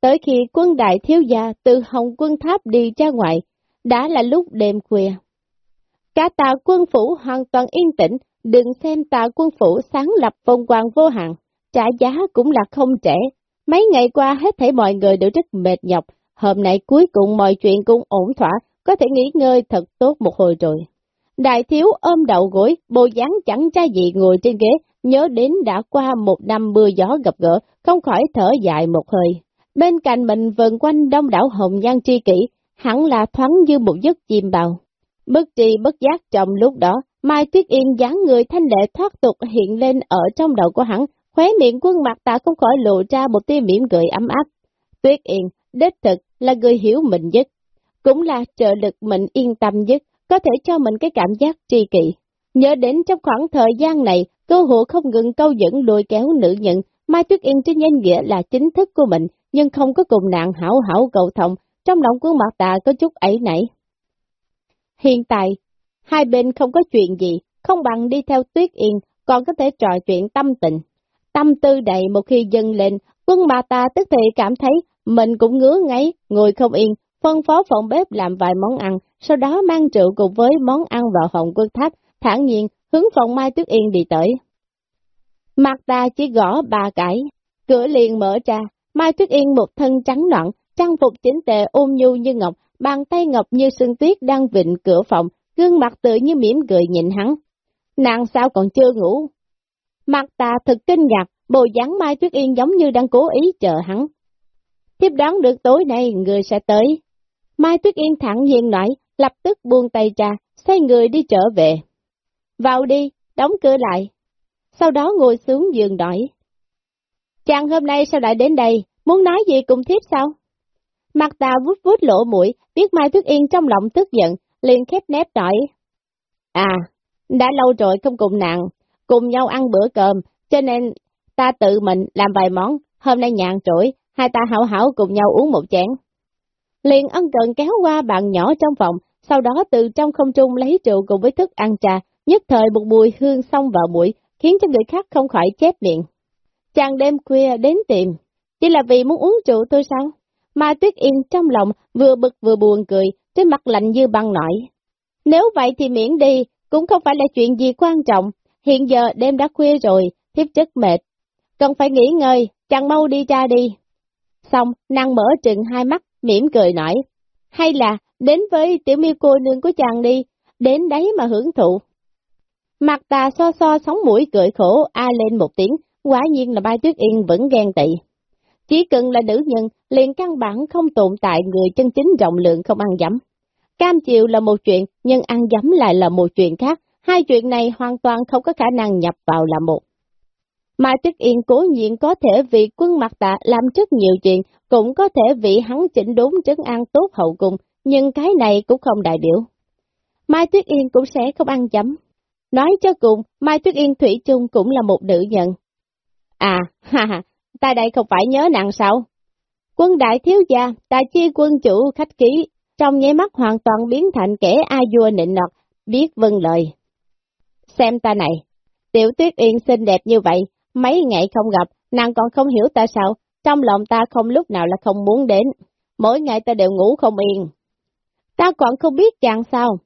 A: tới khi quân đại thiếu gia từ hồng quân tháp đi ra ngoài, đã là lúc đêm khuya. Cả tà quân phủ hoàn toàn yên tĩnh, đừng xem tà quân phủ sáng lập phong quang vô hạn, trả giá cũng là không trẻ. Mấy ngày qua hết thảy mọi người đều rất mệt nhọc, hôm nay cuối cùng mọi chuyện cũng ổn thỏa, có thể nghỉ ngơi thật tốt một hồi rồi. Đại thiếu ôm đầu gối, bồ dáng chẳng cha gì ngồi trên ghế, nhớ đến đã qua một năm mưa gió gặp gỡ, không khỏi thở dài một hơi. Bên cạnh mình vần quanh đông đảo hồng nhan tri kỷ, hẳn là thoáng như một giấc chim bào. Bất tri bất giác trong lúc đó, Mai Tuyết Yên dáng người thanh lệ thoát tục hiện lên ở trong đầu của hắn, khóe miệng quân mặt ta không khỏi lộ ra một tia mỉm cười ấm áp. Tuyết Yên, đích thực là người hiểu mình nhất, cũng là trợ lực mình yên tâm nhất, có thể cho mình cái cảm giác tri kỷ. Nhớ đến trong khoảng thời gian này, cơ hội không ngừng câu dẫn lùi kéo nữ nhận, Mai Tuyết Yên trên danh nghĩa là chính thức của mình, nhưng không có cùng nạn hảo hảo cầu thông, trong lòng của mặt tạ có chút ấy nảy. Hiện tại, hai bên không có chuyện gì, không bằng đi theo Tuyết Yên, còn có thể trò chuyện tâm tình. Tâm tư đầy một khi dâng lên, quân bà ta tức thì cảm thấy mình cũng ngứa ngáy, ngồi không yên, phân phó phòng bếp làm vài món ăn, sau đó mang rượu cùng với món ăn vào phòng quân tháp, thản nhiên hướng phòng Mai Tuyết Yên đi tới. Mặt ta chỉ gõ ba cãi cửa liền mở ra, Mai Tuyết Yên một thân trắng nõn, trang phục chỉnh tề ôm nhu như ngọc, bàn tay ngọc như sương tuyết đang vịnh cửa phòng, gương mặt tự như mỉm cười nhìn hắn. Nàng sao còn chưa ngủ? Mặt ta thật kinh ngạc, bồ dáng Mai Tuyết Yên giống như đang cố ý chờ hắn. Tiếp đoán được tối nay người sẽ tới. Mai Tuyết Yên thẳng nhiên nói, lập tức buông tay ra, xoay người đi trở về. Vào đi, đóng cửa lại. Sau đó ngồi xuống giường đợi. Chàng hôm nay sao lại đến đây, muốn nói gì cùng thiếp sao? Mặt tà vút vút lỗ mũi, biết Mai Tuyết Yên trong lòng tức giận, liền khép nép nói. À, đã lâu rồi không cùng nàng, cùng nhau ăn bữa cơm, cho nên ta tự mình làm vài món, hôm nay nhàn trỗi, hai ta hảo hảo cùng nhau uống một chén. Liền ân cần kéo qua bàn nhỏ trong phòng, sau đó từ trong không trung lấy rượu cùng với thức ăn trà, nhất thời một mùi hương xông vào mũi, khiến cho người khác không khỏi chép miệng. Chàng đêm khuya đến tìm, chỉ là vì muốn uống rượu tôi sao? Mà Tuyết Yên trong lòng vừa bực vừa buồn cười, trên mặt lạnh như băng nổi. Nếu vậy thì miễn đi, cũng không phải là chuyện gì quan trọng, hiện giờ đêm đã khuya rồi, thiếp chất mệt. Cần phải nghỉ ngơi, chàng mau đi ra đi. Xong, nàng mở trừng hai mắt, mỉm cười nói, hay là đến với tiểu miêu cô nương của chàng đi, đến đấy mà hưởng thụ. Mặt tà so so sóng mũi cười khổ a lên một tiếng, quả nhiên là Mai Tuyết Yên vẫn ghen tị. Chỉ cần là nữ nhân, liền căn bản không tồn tại người chân chính rộng lượng không ăn dấm. Cam chịu là một chuyện, nhưng ăn dấm lại là một chuyện khác, hai chuyện này hoàn toàn không có khả năng nhập vào là một. Mai Tuyết Yên cố nhiên có thể vì quân mặt tạ làm rất nhiều chuyện, cũng có thể vì hắn chỉnh đốn trấn an tốt hậu cung, nhưng cái này cũng không đại biểu. Mai Tuyết Yên cũng sẽ không ăn chấm. Nói cho cùng, Mai Tuyết Yên Thủy chung cũng là một nữ nhân. À, ha ha, ta đây không phải nhớ nặng sao? Quân đại thiếu gia, ta chi quân chủ khách ký, trong nháy mắt hoàn toàn biến thành kẻ a vua nịnh nọt, biết vâng lời. Xem ta này, tiểu tuyết yên xinh đẹp như vậy, mấy ngày không gặp, nàng còn không hiểu ta sao, trong lòng ta không lúc nào là không muốn đến, mỗi ngày ta đều ngủ không yên. Ta còn không biết chàng sao.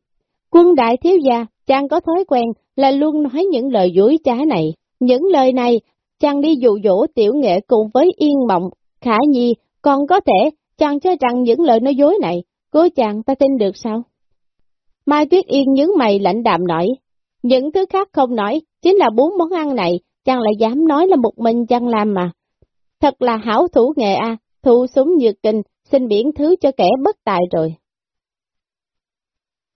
A: Quân đại thiếu gia, chàng có thói quen là luôn nói những lời dối trá này. Những lời này, chàng đi dụ dỗ tiểu nghệ cùng với yên mộng, khả nhi, còn có thể, chàng cho rằng những lời nói dối này, cố chàng ta tin được sao? Mai Tuyết Yên nhướng mày lãnh đạm nói, những thứ khác không nói, chính là bốn món ăn này, chàng lại dám nói là một mình chàng làm mà. Thật là hảo thủ nghệ a, à, thu súng dược kinh, xin biển thứ cho kẻ bất tài rồi.